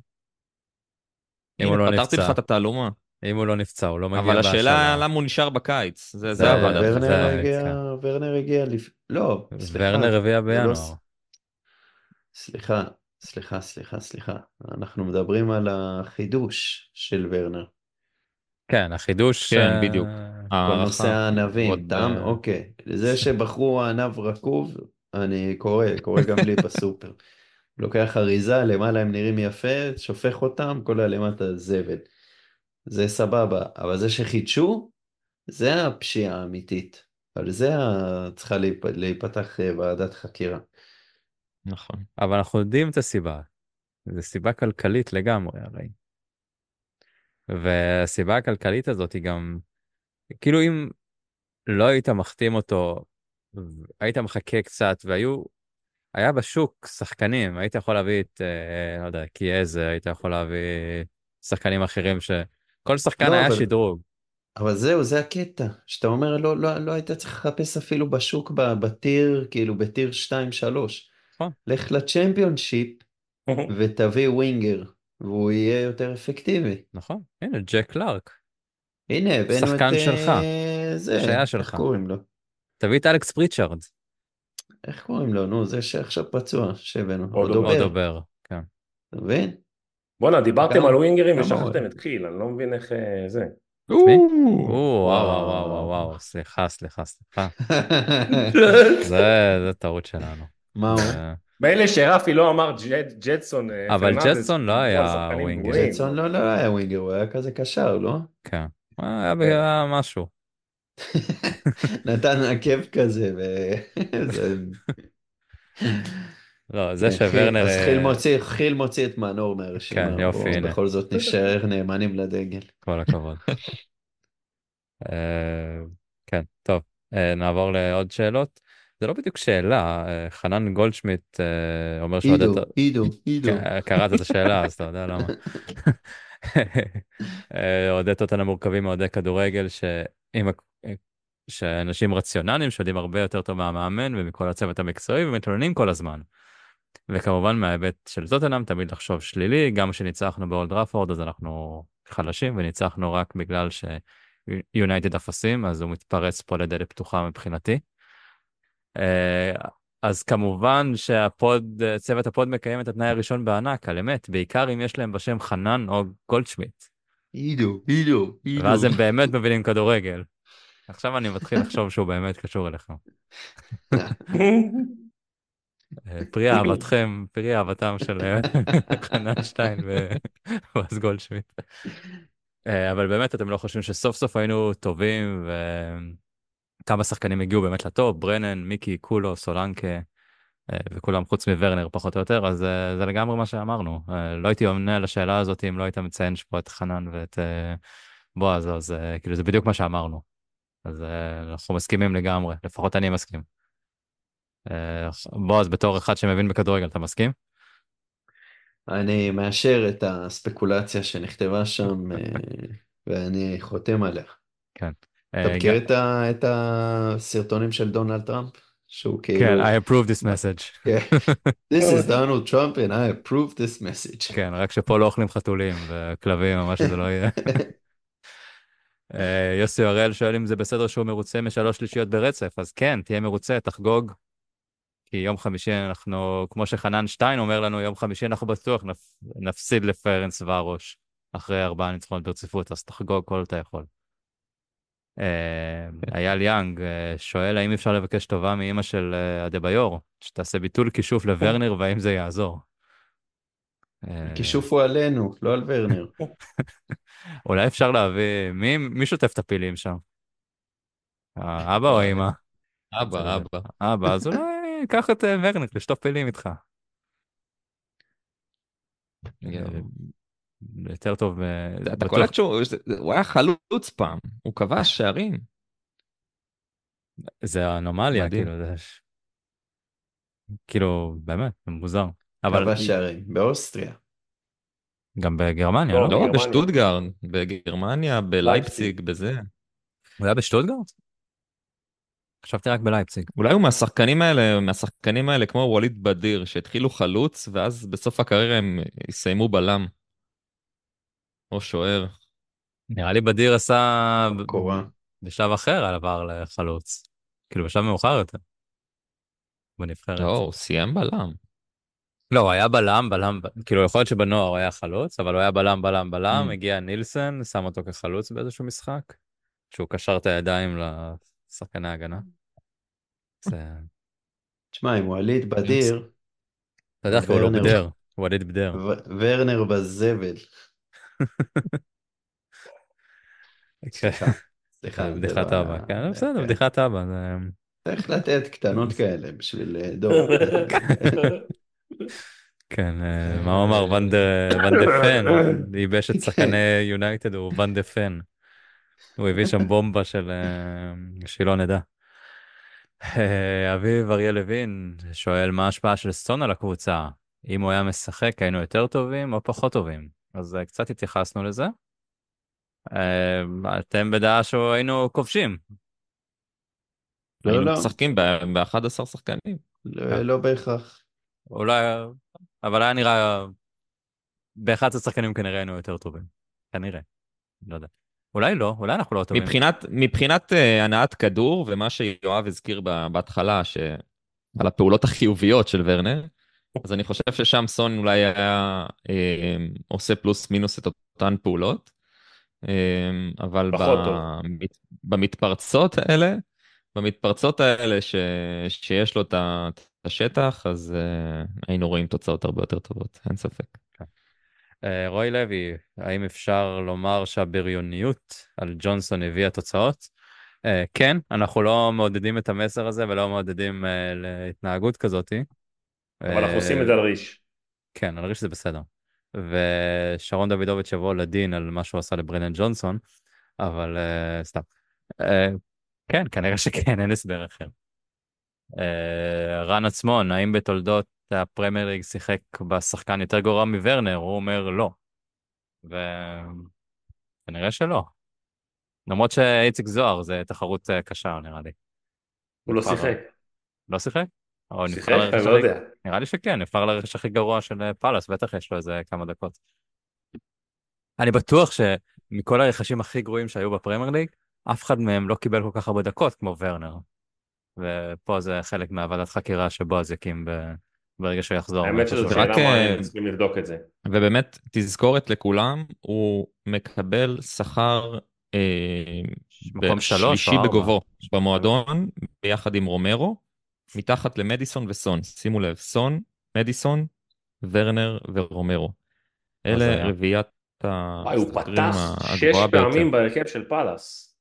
אם הוא לא פתרתי נפצע. לך את התעלומה. אם הוא לא נפצע, הוא לא מגיע אבל השאלה. למה הוא נשאר בקיץ. זה, זה ורנר הגיע, כן. ורנר הגיע לפ... לא, סליחה. ורנר הביאה לא בינואר. סליחה, סליחה, סליחה, סליחה. אנחנו מדברים על החידוש של ורנר. כן, החידוש... כן, אה, בדיוק. כל הערכה. נושא הענבים, אה, אוקיי. זה שבחרו ענב רקוב, אני קורא, קורא גם לי [LAUGHS] בסופר. לוקח אריזה, למעלה הם נראים יפה, שופך אותם, כל הלמטה זבל. זה סבבה, אבל זה שחידשו, זה הפשיעה האמיתית. על זה צריכה להיפ- להיפתח אה, ועדת חקירה. נכון. אבל אנחנו יודעים את הסיבה. זו סיבה כלכלית לגמרי, הרי. והסיבה הכלכלית הזאת היא גם, כאילו אם לא היית מחתים אותו, היית מחכה קצת, והיו, היה בשוק שחקנים, היית יכול להביא את, אה, לא יודע, קיאזה, היית יכול להביא שחקנים אחרים ש... כל שחקן לא, היה אבל- שדרוג. אבל זהו, זה הקטע, שאתה אומר, לא, לא, לא היית צריך לחפש אפילו בשוק ב tier, כאילו ב tier 2-3. נכון. לך לצ'מפיונשיפ [LAUGHS] ותביא ווינגר, והוא יהיה יותר אפקטיבי. נכון, הנה, ג'ק קלארק. הנה, הבאנו את... שחקן אה, שלך. זה, שהיה שלך. תביא את אלכס פריצ'ארד. איך קוראים לו? נו, זה שעכשיו פצוע, שהבאנו. אודו אודובר. אודובר, כן. אתה מבין? בואנה, דיברתם על ווינגרים ושכחתם? את חיל, אני לא מבין איך אה, זה. וואו, וואו, וואו, וואו, סליחה, סליחה, סליחה. [LAUGHS] זה, זה טעות שלנו. מה הוא? מילא שרפי לא אמר ג'ד- ג'דסון אה, אבל פרננדס, ג'דסון לא היה ווינגר. ג'דסון לא, לא היה ווינגר, הוא היה כזה קשר, לא? כן. היה היה משהו. [LAUGHS] נתן עקב כזה, ו... [LAUGHS] זה- לא, זה כן, שוורנר... אז אה, חיל מוציא, חיל מוציא את מנור מהרשימה. כן, יופי, הנה. בכל זאת נשאר נאמנים לדגל. כל הכבוד. [LAUGHS] אה, כן, טוב, אה, נעבור לעוד שאלות. זה לא בדיוק שאלה, חנן גולדשמיט אומר שהוא עידו. עידו, עידו. כן, קראת את השאלה, אז אתה יודע למה. אוהדי טוטנהאם מורכבים מאוהדי כדורגל שעם ה- שאנשים רציונליים שיודעים הרבה יותר טוב מהמאמן ומכל הצוות המקצועי ומתלוננים כל הזמן. וכמובן מההיבט של טוטנאם תמיד לחשוב שלילי, גם כשניצחנו באולד טראפורד אז אנחנו חלשים וניצחנו רק בגלל שיונייטד אפסים, אז הוא מתפרץ פה לדלת פתוחה מבחינתי. אה, אז כמובן שה pod, צוות ה pod מקיים את התנאי הראשון בענק, על אמת, בעיקר אם יש להם בשם חנן או גולדשמיט, עידו, עידו, עידו. ואז הם באמת מבינים כדורגל. עכשיו אני מתחיל לחשוב שהוא באמת קשור אליכם. אה, פרי אהבתכם, פרי אהבתם של אה, חנן שטיין ובועז גולדשמיט. אה, אבל באמת אתם לא חושבים שסוף סוף היינו טובים וכמה שחקנים הגיעו באמת לטופ, ברנן, מיקי, קולו, סולנקה וכולם חוץ מוורנר פחות או יותר, אז זה לגמרי מה שאמרנו. לא הייתי עונה על השאלה הזאת אם לא היית מציין פה את חנן ואת בועז, אז כאילו זה בדיוק מה שאמרנו. אז אה, אנחנו מסכימים לגמרי, לפחות אני מסכים. אה, בועז, בתור אחד שמבין בכדורגל, אתה מסכים? אני מאשר את הספקולציה שנכתבה שם, אה, ואני חותם עליה. כן. אתה מכיר גם- את הסרטונים של דונלד טראמפ? שהוא כאילו... כן, I approve this message. [LAUGHS] כן. This is Donald Trump and I approve this message. כן, רק שפה לא אוכלים חתולים וכלבים או מה שזה לא יהיה. [LAUGHS] אה, יוסי הראל שואל אם זה בסדר שהוא מרוצה משלוש שלישיות ברצף, אז כן, תהיה מרוצה, תחגוג. כי יום חמישי אנחנו, כמו שחנן שטיין אומר לנו, יום חמישי אנחנו בטוח נפ, נפסיד לפרנס ורוש אחרי ארבעה ניצחונות ברציפות, אז תחגוג כל אתה יכול. אה, אייל יאנג אה, שואל האם אפשר לבקש טובה מאימא של אדבעיור, שתעשה ביטול כישוף לוורנר והאם זה יעזור. הכישוף הוא עלינו, לא על ורנר. [LAUGHS] אולי אפשר להביא, מי, מי שוטף את הפילים שם? האבא או האמא? אבא, אבא. אבא, אז אולי קח את אה, ורנר לשטוף פילים איתך. אה, יותר טוב, אה, אתה קולט שהוא הוא היה חלוץ פעם, הוא כבש שערים. זה אנומליה. כאילו, זה... כאילו, באמת, מוזר. אבל כבש שערים, באוסטריה. גם בגרמניה, לא, לא? לא, בגרמניה. בשטוטגרד, בגרמניה, בלייפציג, בזה. הוא היה בשטוטגרט? חשבתי רק בלייפציג. אולי הוא מהשחקנים האלה, מהשחקנים האלה כמו ווליד בדיר, שהתחילו חלוץ, ואז בסוף הקריירה הם יסיימו בלם. או שוער. נראה לי בדיר עשה... קורה. בשלב אחר עבר לחלוץ. כאילו, בשלב מאוחר יותר. בנבחרת. לא, הוא סיים בלם. לא, הוא היה בלם, בלם, כאילו יכול להיות שבנוער הוא היה חלוץ, אבל הוא היה בלם, בלם, בלם, Mm. הגיע נילסן, שם אותו כחלוץ באיזשהו משחק, שהוא קשר את הידיים לשחקני ההגנה. זה... תשמע, עם ווליד בדיר, אתה יודע, קראו לו ורנר- בדר, ווליד בדר. ורנר בזבל. סליחה, בדיחת אבא, כן, בסדר. בדיחת אבא. צריך לתת קטנות כאלה בשביל אה, דור. [LAUGHS] [LAUGHS] כן, אה, מה הוא אמר? ואן דה פן, ייבש את שחקני יונייטד, הוא ואן דה פן. הוא הביא שם בומבה של... אה, שלא נדע. אה, אביב אריה לוין שואל מה ההשפעה של סטון על הקבוצה? אם הוא היה משחק היינו יותר טובים או פחות טובים? אז אה, קצת התייחסנו לזה. אה, אתם בדעה שהיינו כובשים. לא, היינו לא, משחקים ב-11 שחקנים. לא לא בהכרח. אולי, אבל היה נראה, ב-11 שחקנים כנראה היינו יותר טובים. כנראה. לא יודע. אולי לא, אולי אנחנו לא טובים. מבחינת, מבחינת אה, הנעת כדור, ומה שיואב הזכיר בהתחלה, ש... על הפעולות החיוביות של ורנר, אז אני חושב ששם סון אולי היה אה, עושה פלוס מינוס את אותן פעולות, אה, אבל. במת... במתפרצות האלה, במתפרצות האלה ש... שיש לו את השטח, אז אה, היינו רואים תוצאות הרבה יותר טובות, אין ספק. אה, רועי לוי, האם אפשר לומר שהבריוניות על ג'ונסון הביאה תוצאות? אה, כן, אנחנו לא מעודדים את המסר הזה ולא מעודדים אה, להתנהגות כזאתי. אבל אנחנו אה, עושים את זה על ריש. כן, אני חושב שזה בסדר. ושרון דוידוביץ' יבוא לדין על מה שהוא עשה לברנן ג'ונסון, אבל uh, סתם. Uh, כן, כנראה שכן, אין הסבר אחר. Uh, רן עצמון, האם בתולדות הפרמייר ליג שיחק בשחקן יותר גרוע מוורנר? הוא אומר לא. וכנראה שלא. למרות שאיציק זוהר זה תחרות אה, קשה נראה לי. הוא לא שיחק. לא שיחק? או שיחק? אני לא יודע. נראה לי שכן, נבחר לרכש הכי גרוע של אה, פאלאס, בטח יש לו איזה כמה דקות. אני בטוח שמכל הרכשים הכי גרועים שהיו בפרמייר ליג, אף אחד מהם לא קיבל כל כך הרבה דקות כמו ורנר. ופה זה חלק מהוועדת חקירה שבועז יקים ב... ברגע שהוא יחזור. האמת שזו שאלה אה, מעניינת, צריכים לבדוק את זה. ובאמת, תזכורת לכולם, הוא מקבל שכר אה, מקום שלוש שלישי. בגובו במועדון, ביחד עם רומרו, מתחת למדיסון וסון. שימו לב, סון, מדיסון, ורנר ורומרו. מה? אלה רביעיית וואי, הוא פתח שש. פעמים בהרכב של פאלאס.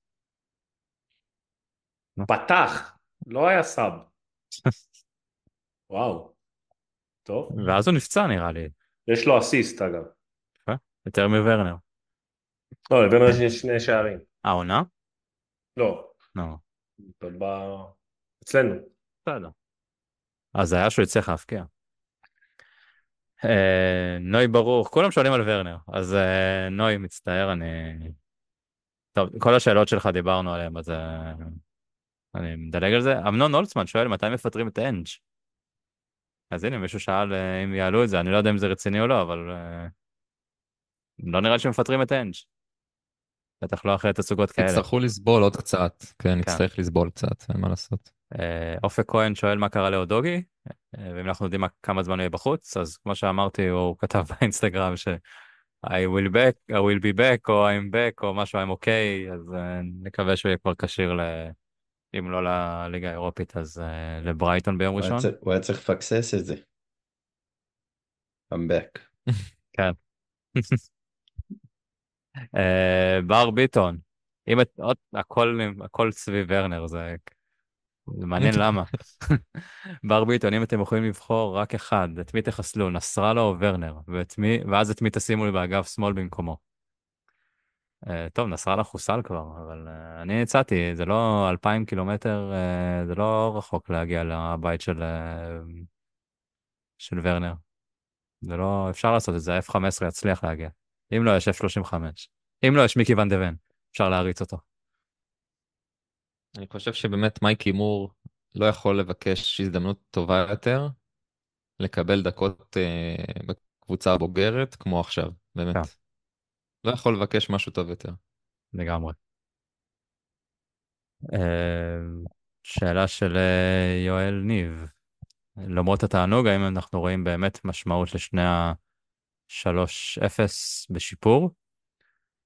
מה? פתח, לא היה סאב. וואו. טוב. ואז הוא נפצע נראה לי, יש לו אסיסט אגב. יותר מוורנר. לא, לבין יש שני שערים. העונה? לא, לא. אצלנו. בסדר. אז היה שהוא הצליח להפקיע. אה, נוי ברוך, כולם שואלים על ורנר, אז אה, נוי מצטער, אני... טוב, כל השאלות שלך דיברנו עליהן, אז אה, אני מדלג על זה. אמנון הולצמן שואל מתי מפטרים את אנג'. אז הנה, מישהו שאל אה, אם יעלו את זה, אני לא יודע אם זה רציני או לא, אבל אה, לא נראה לי שמפטרים את אנג'. בטח לא אחרי תצוגות כאלה. יצטרכו לסבול עוד קצת, כן, נצטרך לסבול קצת, אין מה לעשות. אה, אופק כהן שואל מה קרה לאודוגי, ואם אנחנו יודעים מה- כמה זמן הוא יהיה בחוץ, אז כמו שאמרתי, הוא כתב [LAUGHS] באינסטגרם ש- I will back, I will be back, או I'm back, או משהו I'm okay, אז נקווה שהוא יהיה כבר כשיר, ל- אם לא לליגה האירופית, אז אה, לברייטון ביום ראשון. צריך- הוא היה צריך לפקסס את זה. I'm back. [LAUGHS] [LAUGHS] אה, בר ביטון, אם את, עוד, הכל, הכל סביב ורנר, זה, זה מעניין [LAUGHS] למה. בר ביטון, אם אתם יכולים לבחור רק אחד, את מי תחסלו, נסראללה או ורנר, ואת מי, ואז את מי תשימו לי באגף שמאל במקומו. אה, טוב, נסראללה חוסל כבר, אבל אה, אני הצעתי, זה לא אלפיים קילומטר, אה, זה לא רחוק להגיע לבית של, של ורנר. זה לא, אפשר לעשות את זה, ה-F-15 יצליח להגיע. אם לא, יש F-35. אם לא, יש מיקי ואן דה ון, אפשר להריץ אותו. אני חושב שבאמת מייקי מור לא יכול לבקש הזדמנות טובה יותר לקבל דקות אה, בקבוצה הבוגרת כמו עכשיו, באמת. כן. לא יכול לבקש משהו טוב יותר. לגמרי. אה, שאלה של אה, יואל ניב. למרות התענוג, האם אנחנו רואים באמת משמעות לשני ה-3-0 בשיפור?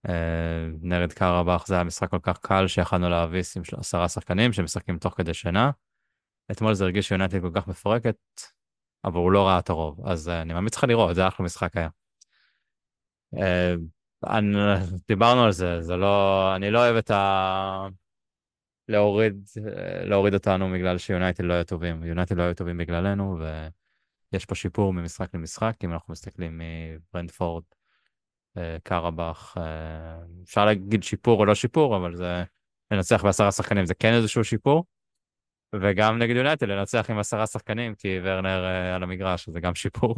אה, נרד קרבאח זה היה משחק כל כך קל שיכלנו להביס עם עשרה שחקנים שמשחקים תוך כדי שינה. אתמול זה הרגיש שיונתן כל כך מפורקת, אבל הוא לא ראה את הרוב, אז אה, אני ממליץ לך לראות, זה אחלה משחק היה. אני, דיברנו על זה, זה לא, אני לא אוהב את ה... להוריד, להוריד אותנו בגלל שיונייטד לא היו טובים. יונייטד לא היו טובים בגללנו, ויש פה שיפור ממשחק למשחק, אם אנחנו מסתכלים מברנדפורד, אה, קרבאח, אה, אפשר להגיד שיפור או לא שיפור, אבל זה לנצח בעשרה שחקנים, זה כן איזשהו שיפור. וגם נגד יונייטד לנצח עם עשרה שחקנים, כי ורנר אה, על המגרש, זה גם שיפור.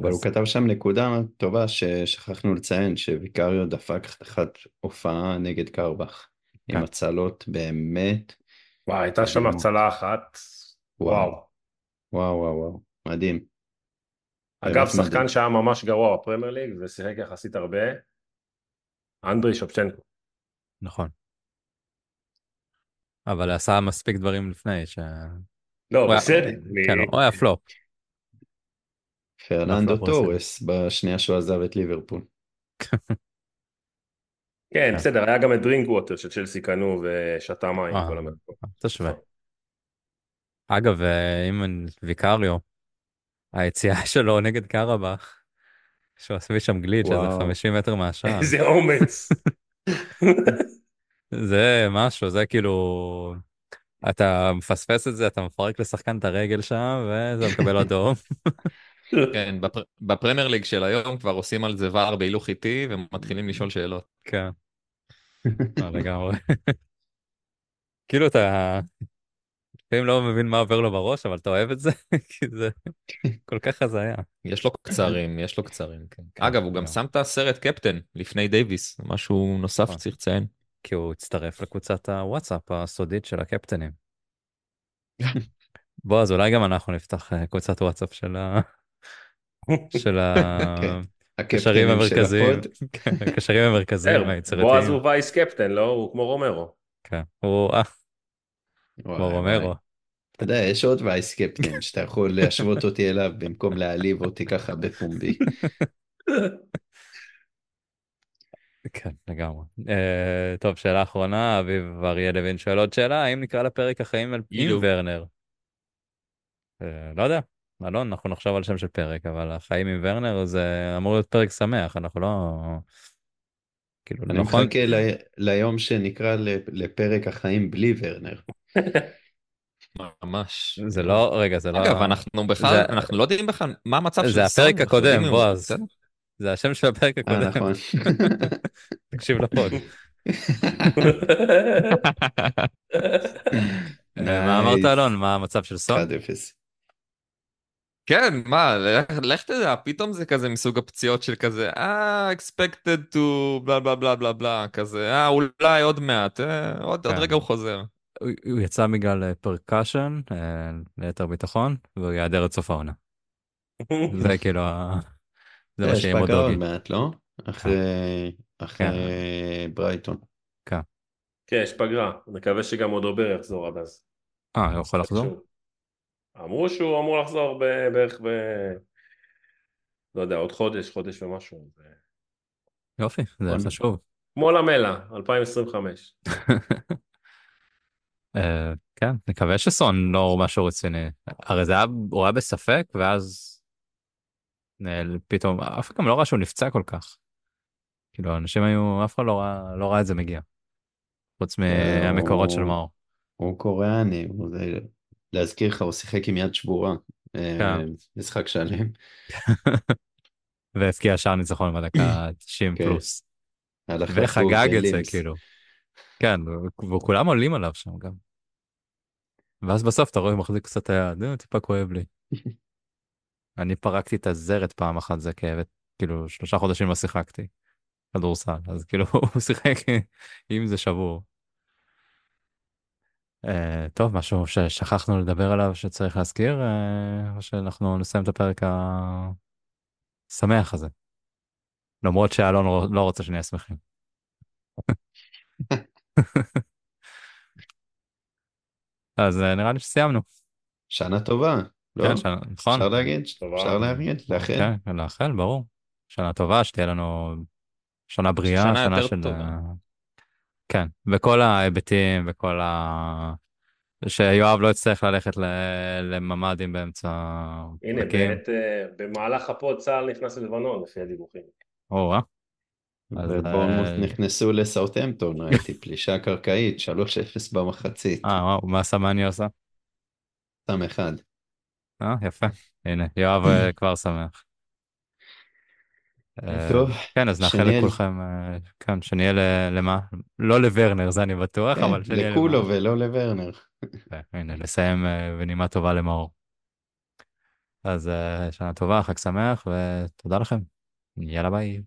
אבל הוא כתב שם נקודה טובה ששכחנו לציין, שוויקריו דפק חתיכת הופעה נגד קרבאח. עם כן. הצלות באמת. וואי, הייתה שם. הצלה אחת. וואו. וואו. וואו וואו מדהים. אגב, שחקן מדהים. שהיה ממש גרוע בפרמייר ליג ושיחק יחסית הרבה, אנדרי שבצ'נקו. נכון. אבל עשה מספיק דברים לפני, ש... לא, בסדר. כן, אני- הוא היה פלופ. פרננדו. טורס בשנייה שהוא עזב את ליברפול. [LAUGHS] כן, כן. בסדר, היה גם את דרינק ווטר שצ'לסי קנו ושתה מים. אה. תשווה. אגב, אה, אם ויקריו, היציאה [LAUGHS] שלו נגד קרבאח, שהוא עשה שם גליץ' איזה וואו. 50 מטר מהשער. [LAUGHS] איזה אומץ. זה משהו, זה כאילו... אתה מפספס את זה, אתה מפרק לשחקן את הרגל שם, וזה מקבל אדום. [LAUGHS] כן, בפר... בפרמייר ליג של היום כבר עושים על זה ור בהילוך איטי ומתחילים לשאול שאלות. כן. לא, [LAUGHS] לגמרי. [LAUGHS] כאילו אתה לפעמים לא מבין מה עובר לו בראש, אבל אתה אוהב את זה, כי זה כל כך הזיה. יש לו קצרים, יש לו קצרים, כן. כן, אגב, הוא גם גם. שם את הסרט קפטן לפני דייוויס, משהו נוסף נכון. צריך לציין. כי הוא הצטרף לקבוצת הוואטסאפ הסודית של הקפטנים. בוא, אז אולי גם אנחנו נפתח אה, קבוצת וואטסאפ של ה... של כן. הקשרים הקפטנים של המרכזיים. כן, הקשרים המרכזיים בועז היצירתיים. הוא וייס קפטן, לא? הוא כמו רומרו. כן, הוא אה, כמו. רומרו. אתה יודע, יש עוד וייס קפטן שאתה יכול להשוות אותי אליו במקום להעליב אותי ככה בפומבי. כן, לגמרי. אה, טוב, שאלה אחרונה, אביב אריה לוין שואל עוד שאלה, האם נקרא לפרק החיים על- עם. ורנר? אה, לא יודע, אלון, אנחנו נחשוב על שם של פרק, אבל החיים עם ורנר זה אמור להיות פרק שמח, אנחנו לא... כאילו, אני נכון, מחכה ל- ליום שנקרא לפרק החיים בלי ורנר. ממש. זה לא, רגע, זה לא... אגב, אנחנו בכלל, זה- אנחנו לא יודעים בכלל מה המצב של זה. הפרק הקודם, בועז. זה השם של הפרק אה, הקודם, נכון. [LAUGHS] תקשיב לפוד. [LAUGHS] מה אמרת. אלון? מה המצב של סון? 1-0. כן, מה, לך, לך תדע, פתאום זה כזה מסוג הפציעות של כזה, אה, expected to בלה בלה בלה בלה בלה, כזה, אה, אולי עוד מעט, אה, עוד, עוד כן. רגע הוא חוזר. הוא הוא יצא בגלל פרקשן, ליתר ביטחון, והוא ייעדר עד סוף העונה. [LAUGHS] זה כאילו, ה- זה מה יש שיהיה פגרה עוד מודוגי. מעט, לא? אחרי אחרי ברייטון. כן, יש פגרה. נקווה שגם אודובר יחזור עד אז. אה, הוא יכול לחזור? אמרו שהוא אמור לחזור ב- בערך ב... לא יודע, עוד חודש, חודש ומשהו. זה- יופי, זה נכון. חשוב. כמו למלה, 2025. [LAUGHS] אה, כן, נקווה שסון לא משהו רציני. הרי זה היה, הוא היה בספק, ואז נעל- פתאום, אף אחד גם לא ראה שהוא נפצע כל כך. כאילו, אנשים היו, אף אחד לא ראה, לא ראה את זה מגיע. חוץ מהמקורות של מאור. הוא קוריאני, הוא זה- להזכיר לך, הוא שיחק עם יד שבורה. אה, כן. משחק שלם. [LAUGHS] והבקיע שער ניצחון בדקה 90 כן. פלוס. וחגג את זה. כאילו. כן, וכולם עולים עליו שם גם. ואז בסוף אתה רואה הוא מחזיק קצת את היד, "אה, טיפה כואב לי. [LAUGHS] אני פרקתי את הזרת פעם אחת, זה כאב, כאילו שלושה חודשים לא שיחקתי כדורסל, אז כאילו [LAUGHS] הוא שיחק עם זה שבור. אה, טוב, משהו ששכחנו לדבר עליו שצריך להזכיר, אה, או שאנחנו נסיים את הפרק השמח הזה. למרות שאלון רו- לא רוצה שנהיה שמחים. [LAUGHS] אז אה, נראה לי שסיימנו. שנה טובה, לא? כן, שנה, נכון. אפשר להגיד? אפשר להגיד? לאחל? כן, לאחל, ברור. שנה טובה, שתהיה לנו שנה בריאה, שנה שנה יותר של... טובה. כן, בכל ההיבטים, בכל ה... שיואב לא יצטרך ללכת לממ"דים באמצע הנה, פרקים. באמת, אה, במהלך הפוד צה"ל נכנס ללבנון, לפי הדיווחים. או, אה? אז, ובורנמוט אה, נכנסו לסאוטהמפטון, ראיתי פלישה קרקעית, 3-0 במחצית, אה, וואו, מה סמני עושה? סתם אחד. אה, יפה. הנה, יואב [CLEARS THROAT] אה, כבר שמח. אה, טוב, כן, אז נאחל לכולכם, אה, כן, שנהיה למה? לא לוורנר, זה אני בטוח, כן, אבל שנהיה לכולו למה. ולא לוורנר. כן, הנה, נסיים אה, בנימה טובה למאור. אז שנה טובה, חג שמח, ותודה לכם. יאללה ביי.